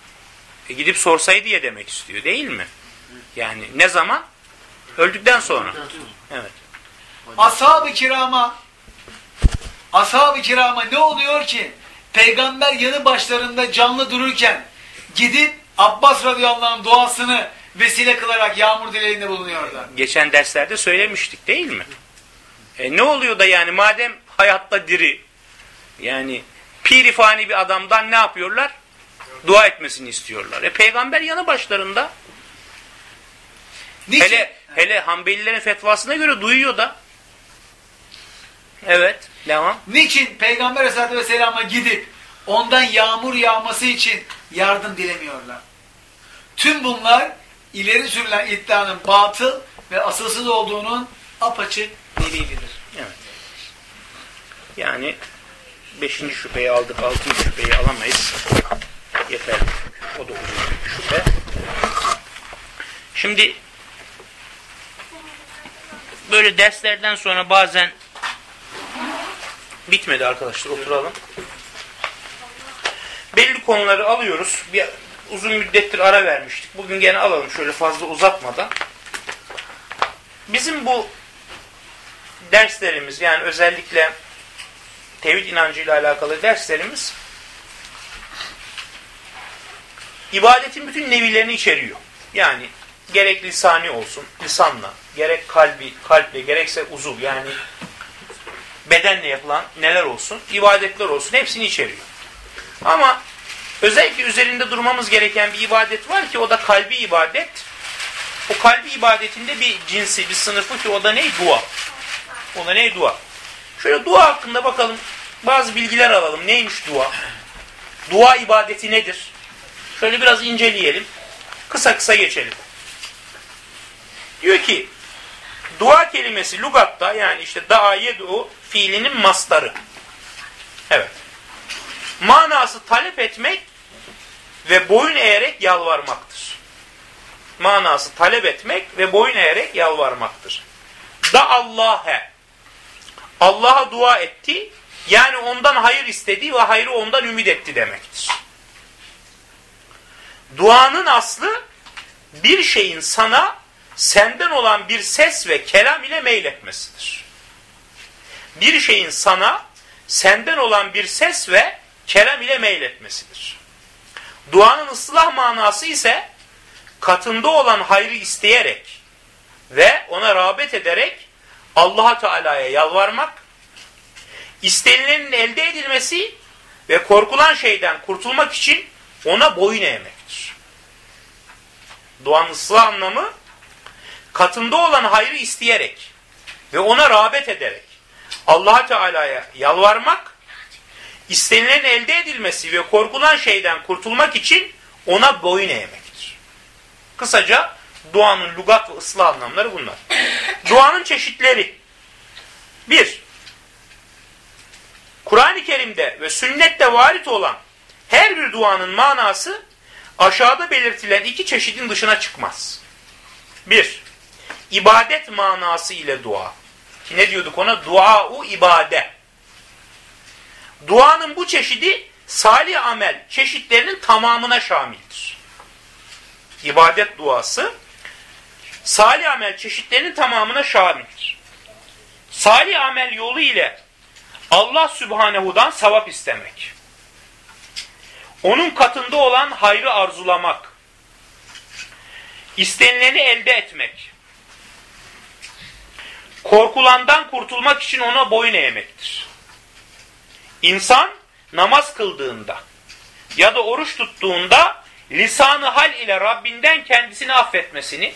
S1: E gidip sorsaydı ya demek istiyor değil mi? Yani ne zaman? Öldükten sonra. Evet.
S2: Ashab-ı kirama ashab-ı kirama ne oluyor ki? Peygamber yanı başlarında canlı dururken gidip Abbas radıyallahu anh duasını vesile kılarak yağmur dileğinde bulunuyordu.
S1: Geçen derslerde söylemiştik değil mi? E ne oluyor da yani madem hayatta diri yani pirifani bir adamdan ne yapıyorlar? Dua etmesini istiyorlar. E peygamber yanı başlarında
S2: Niçin?
S1: hele hele Hanbelilerin fetvasına göre duyuyor da. Evet, devam.
S2: Niçin Peygamber Aleyhisselatü Vesselam'a gidip ondan yağmur yağması için yardım dilemiyorlar? Tüm bunlar ileri sürülen iddianın batıl ve asılsız olduğunun apaçık delilidir.
S1: Evet. Yani beşinci şüpheyi aldık, altıncı şüpheyi alamayız. Yeter. O da şüphe. Şimdi böyle derslerden sonra bazen bitmedi arkadaşlar oturalım. Belli konuları alıyoruz. Bir uzun müddettir ara vermiştik. Bugün gene alalım şöyle fazla uzatmadan. Bizim bu derslerimiz yani özellikle tevhid inancıyla alakalı derslerimiz ibadetin bütün nevilerini içeriyor. Yani gerek lisani olsun, lisanla, gerek kalbi, kalple gerekse uzuv yani bedenle yapılan neler olsun, ibadetler olsun hepsini içeriyor. Ama özellikle üzerinde durmamız gereken bir ibadet var ki o da kalbi ibadet. O kalbi ibadetinde bir cinsi, bir sınıfı ki o da ne? Dua. O da ne? Dua. Şöyle dua hakkında bakalım bazı bilgiler alalım. Neymiş dua? Dua ibadeti nedir? Şöyle biraz inceleyelim. Kısa kısa geçelim. Diyor ki dua kelimesi lugatta yani işte da'a yed'u fiilinin mastarı. Evet. Manası talep etmek ve boyun eğerek yalvarmaktır. Manası talep etmek ve boyun eğerek yalvarmaktır. Da Allah'e Allah'a dua etti yani ondan hayır istedi ve hayrı ondan ümit etti demektir. Duanın aslı bir şeyin sana senden olan bir ses ve kelam ile meyletmesidir. Bir şeyin sana senden olan bir ses ve kelam ile meyletmesidir. Duanın ıslah manası ise katında olan hayrı isteyerek ve ona rağbet ederek Allah'a Teala'ya yalvarmak, istenilenin elde edilmesi ve korkulan şeyden kurtulmak için ona boyun eğmektir. Duanın ıslah anlamı katında olan hayrı isteyerek ve ona rağbet ederek Allah Teala'ya yalvarmak, istenilen elde edilmesi ve korkulan şeyden kurtulmak için ona boyun eğmektir. Kısaca duanın lugat ve ıslah anlamları bunlar. Duanın çeşitleri. Bir, Kur'an-ı Kerim'de ve sünnette varit olan her bir duanın manası aşağıda belirtilen iki çeşidin dışına çıkmaz. Bir, ibadet manası ile dua. Ki ne diyorduk ona? Dua-u ibade. Duanın bu çeşidi salih amel çeşitlerinin tamamına şamildir. İbadet duası salih amel çeşitlerinin tamamına şamildir. Salih amel yolu ile Allah Sübhanehu'dan sevap istemek. Onun katında olan hayrı arzulamak. istenileni elde etmek korkulandan kurtulmak için ona boyun eğmektir. İnsan namaz kıldığında ya da oruç tuttuğunda lisanı hal ile Rabbinden kendisini affetmesini,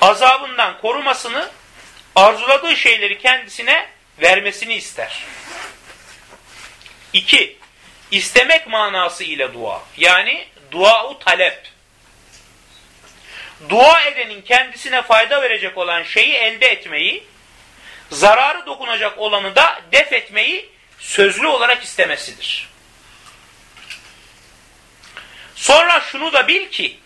S1: azabından korumasını, arzuladığı şeyleri kendisine vermesini ister. İki, istemek manası ile dua. Yani dua-u talep dua edenin kendisine fayda verecek olan şeyi elde etmeyi, zararı dokunacak olanı da def etmeyi sözlü olarak istemesidir. Sonra şunu da bil ki,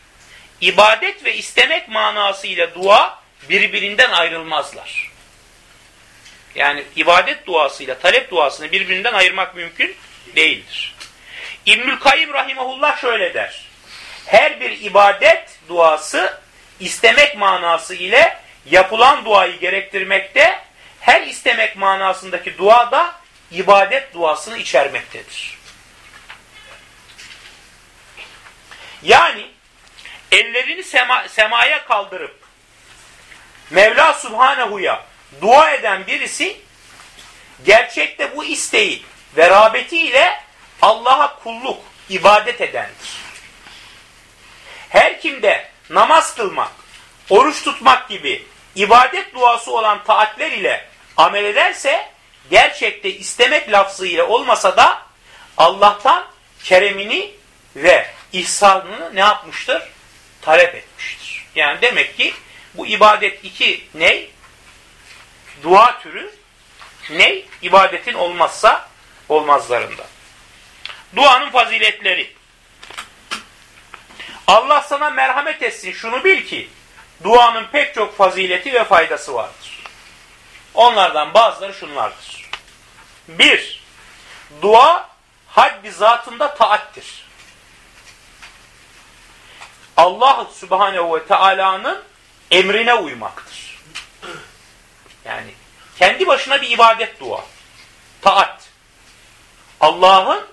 S1: ibadet ve istemek manasıyla dua birbirinden ayrılmazlar. Yani ibadet duasıyla talep duasını birbirinden ayırmak mümkün değildir. İbnül Kayyim Rahimahullah şöyle der. Her bir ibadet duası istemek manası ile yapılan duayı gerektirmekte, her istemek manasındaki dua da ibadet duasını içermektedir. Yani ellerini sema, semaya kaldırıp Mevla Subhanehu'ya dua eden birisi gerçekte bu isteği ve rağbetiyle Allah'a kulluk, ibadet edendir. Her kimde namaz kılmak, oruç tutmak gibi ibadet duası olan taatler ile amel ederse gerçekte istemek lafzıyla olmasa da Allah'tan keremini ve ihsanını ne yapmıştır? Talep etmiştir. Yani demek ki bu ibadet iki ne? Dua türü ne? İbadetin olmazsa olmazlarında. Duanın faziletleri. Allah sana merhamet etsin. Şunu bil ki duanın pek çok fazileti ve faydası vardır. Onlardan bazıları şunlardır. Bir, dua haddi zatında taattir. Allah Subhanehu ve Teala'nın emrine uymaktır. Yani kendi başına bir ibadet dua. Taat. Allah'ın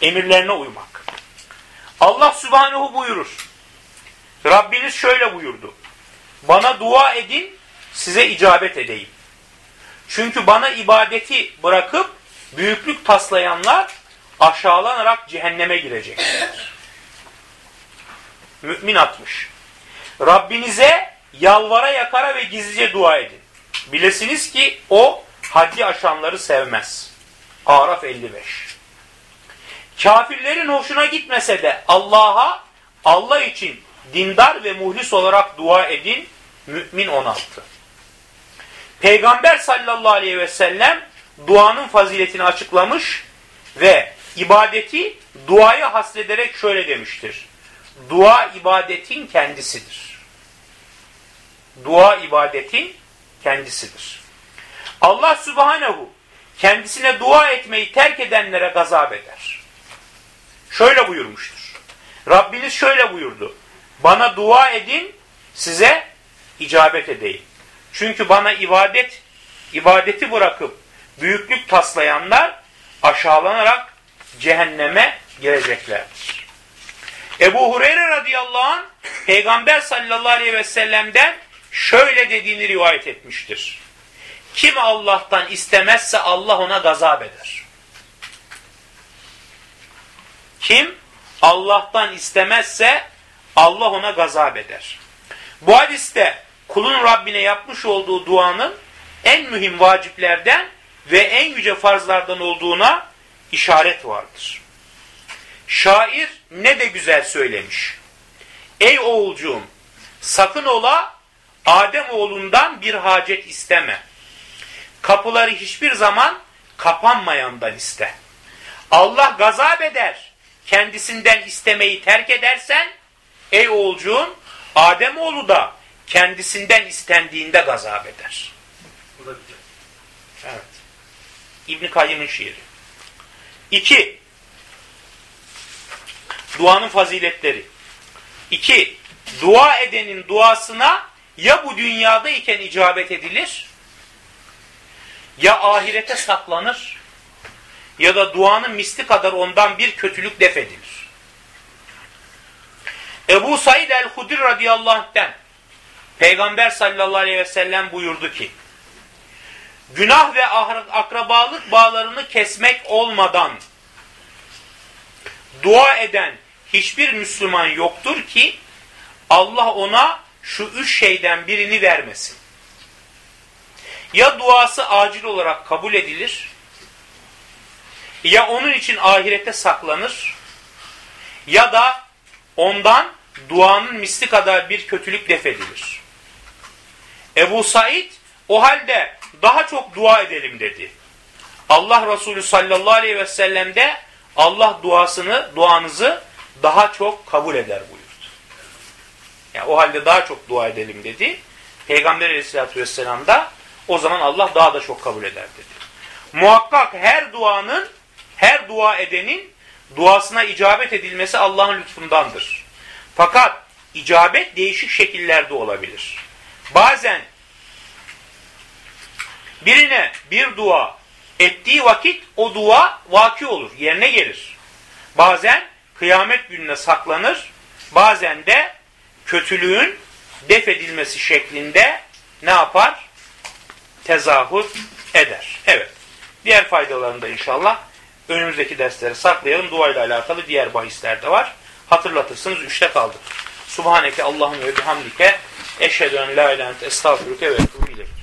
S1: emirlerine uymak. Allah Subhanehu buyurur. Rabbiniz şöyle buyurdu. Bana dua edin size icabet edeyim. Çünkü bana ibadeti bırakıp büyüklük taslayanlar aşağılanarak cehenneme girecekler. Mümin 60. Rabbinize yalvara yakara ve gizlice dua edin. Bilesiniz ki o haddi aşanları sevmez. Araf 55. Kafirlerin hoşuna gitmese de Allah'a Allah için dindar ve muhlis olarak dua edin. Mümin 16. Peygamber sallallahu aleyhi ve sellem duanın faziletini açıklamış ve ibadeti duaya hasrederek şöyle demiştir. Dua ibadetin kendisidir. Dua ibadetin kendisidir. Allah subhanehu kendisine dua etmeyi terk edenlere gazap eder. Şöyle buyurmuştur. Rabbiniz şöyle buyurdu. Bana dua edin size icabet edeyim. Çünkü bana ibadet ibadeti bırakıp büyüklük taslayanlar aşağılanarak cehenneme gireceklerdir. Ebu Hureyre radıyallahu anh Peygamber sallallahu aleyhi ve sellem'den şöyle dediğini rivayet etmiştir. Kim Allah'tan istemezse Allah ona gazap eder. Kim Allah'tan istemezse Allah ona gazap eder. Bu hadiste kulun Rabbine yapmış olduğu duanın en mühim vaciplerden ve en yüce farzlardan olduğuna işaret vardır. Şair ne de güzel söylemiş. Ey oğulcuğum sakın ola Adem oğlundan bir hacet isteme. Kapıları hiçbir zaman kapanmayandan iste. Allah gazap eder. Kendisinden istemeyi terk edersen ey oğulcuğum Adem oğlu da kendisinden istendiğinde gazap eder. Evet. İbn Kayyım'ın şiiri. İki, duanın faziletleri. İki, dua edenin duasına ya bu dünyada iken icabet edilir, ya ahirete saklanır, ya da duanın misli kadar ondan bir kötülük def edilir. Ebu Said el-Hudir radıyallahu anh'ten Peygamber sallallahu aleyhi ve sellem buyurdu ki, günah ve akrabalık bağlarını kesmek olmadan dua eden hiçbir Müslüman yoktur ki Allah ona şu üç şeyden birini vermesin. Ya duası acil olarak kabul edilir, ya onun için ahirete saklanır, ya da ondan duanın misli kadar bir kötülük defedilir. Ebu Said o halde daha çok dua edelim dedi. Allah Resulü sallallahu aleyhi ve sellem de Allah duasını, duanızı daha çok kabul eder buyurdu. Yani o halde daha çok dua edelim dedi. Peygamber aleyhissalatü vesselam da o zaman Allah daha da çok kabul eder dedi. Muhakkak her duanın, her dua edenin duasına icabet edilmesi Allah'ın lütfundandır. Fakat icabet değişik şekillerde olabilir. Bazen birine bir dua ettiği vakit o dua vaki olur, yerine gelir. Bazen kıyamet gününe saklanır, bazen de kötülüğün def edilmesi şeklinde ne yapar? Tezahür eder. Evet. Diğer faydalarını da inşallah önümüzdeki dersleri saklayalım. Duayla alakalı diğer bahisler de var. Hatırlatırsınız. Üçte kaldık. Subhaneke Allahümme ve bihamdike eşhedü en la ilahe estağfurüke ve etûbü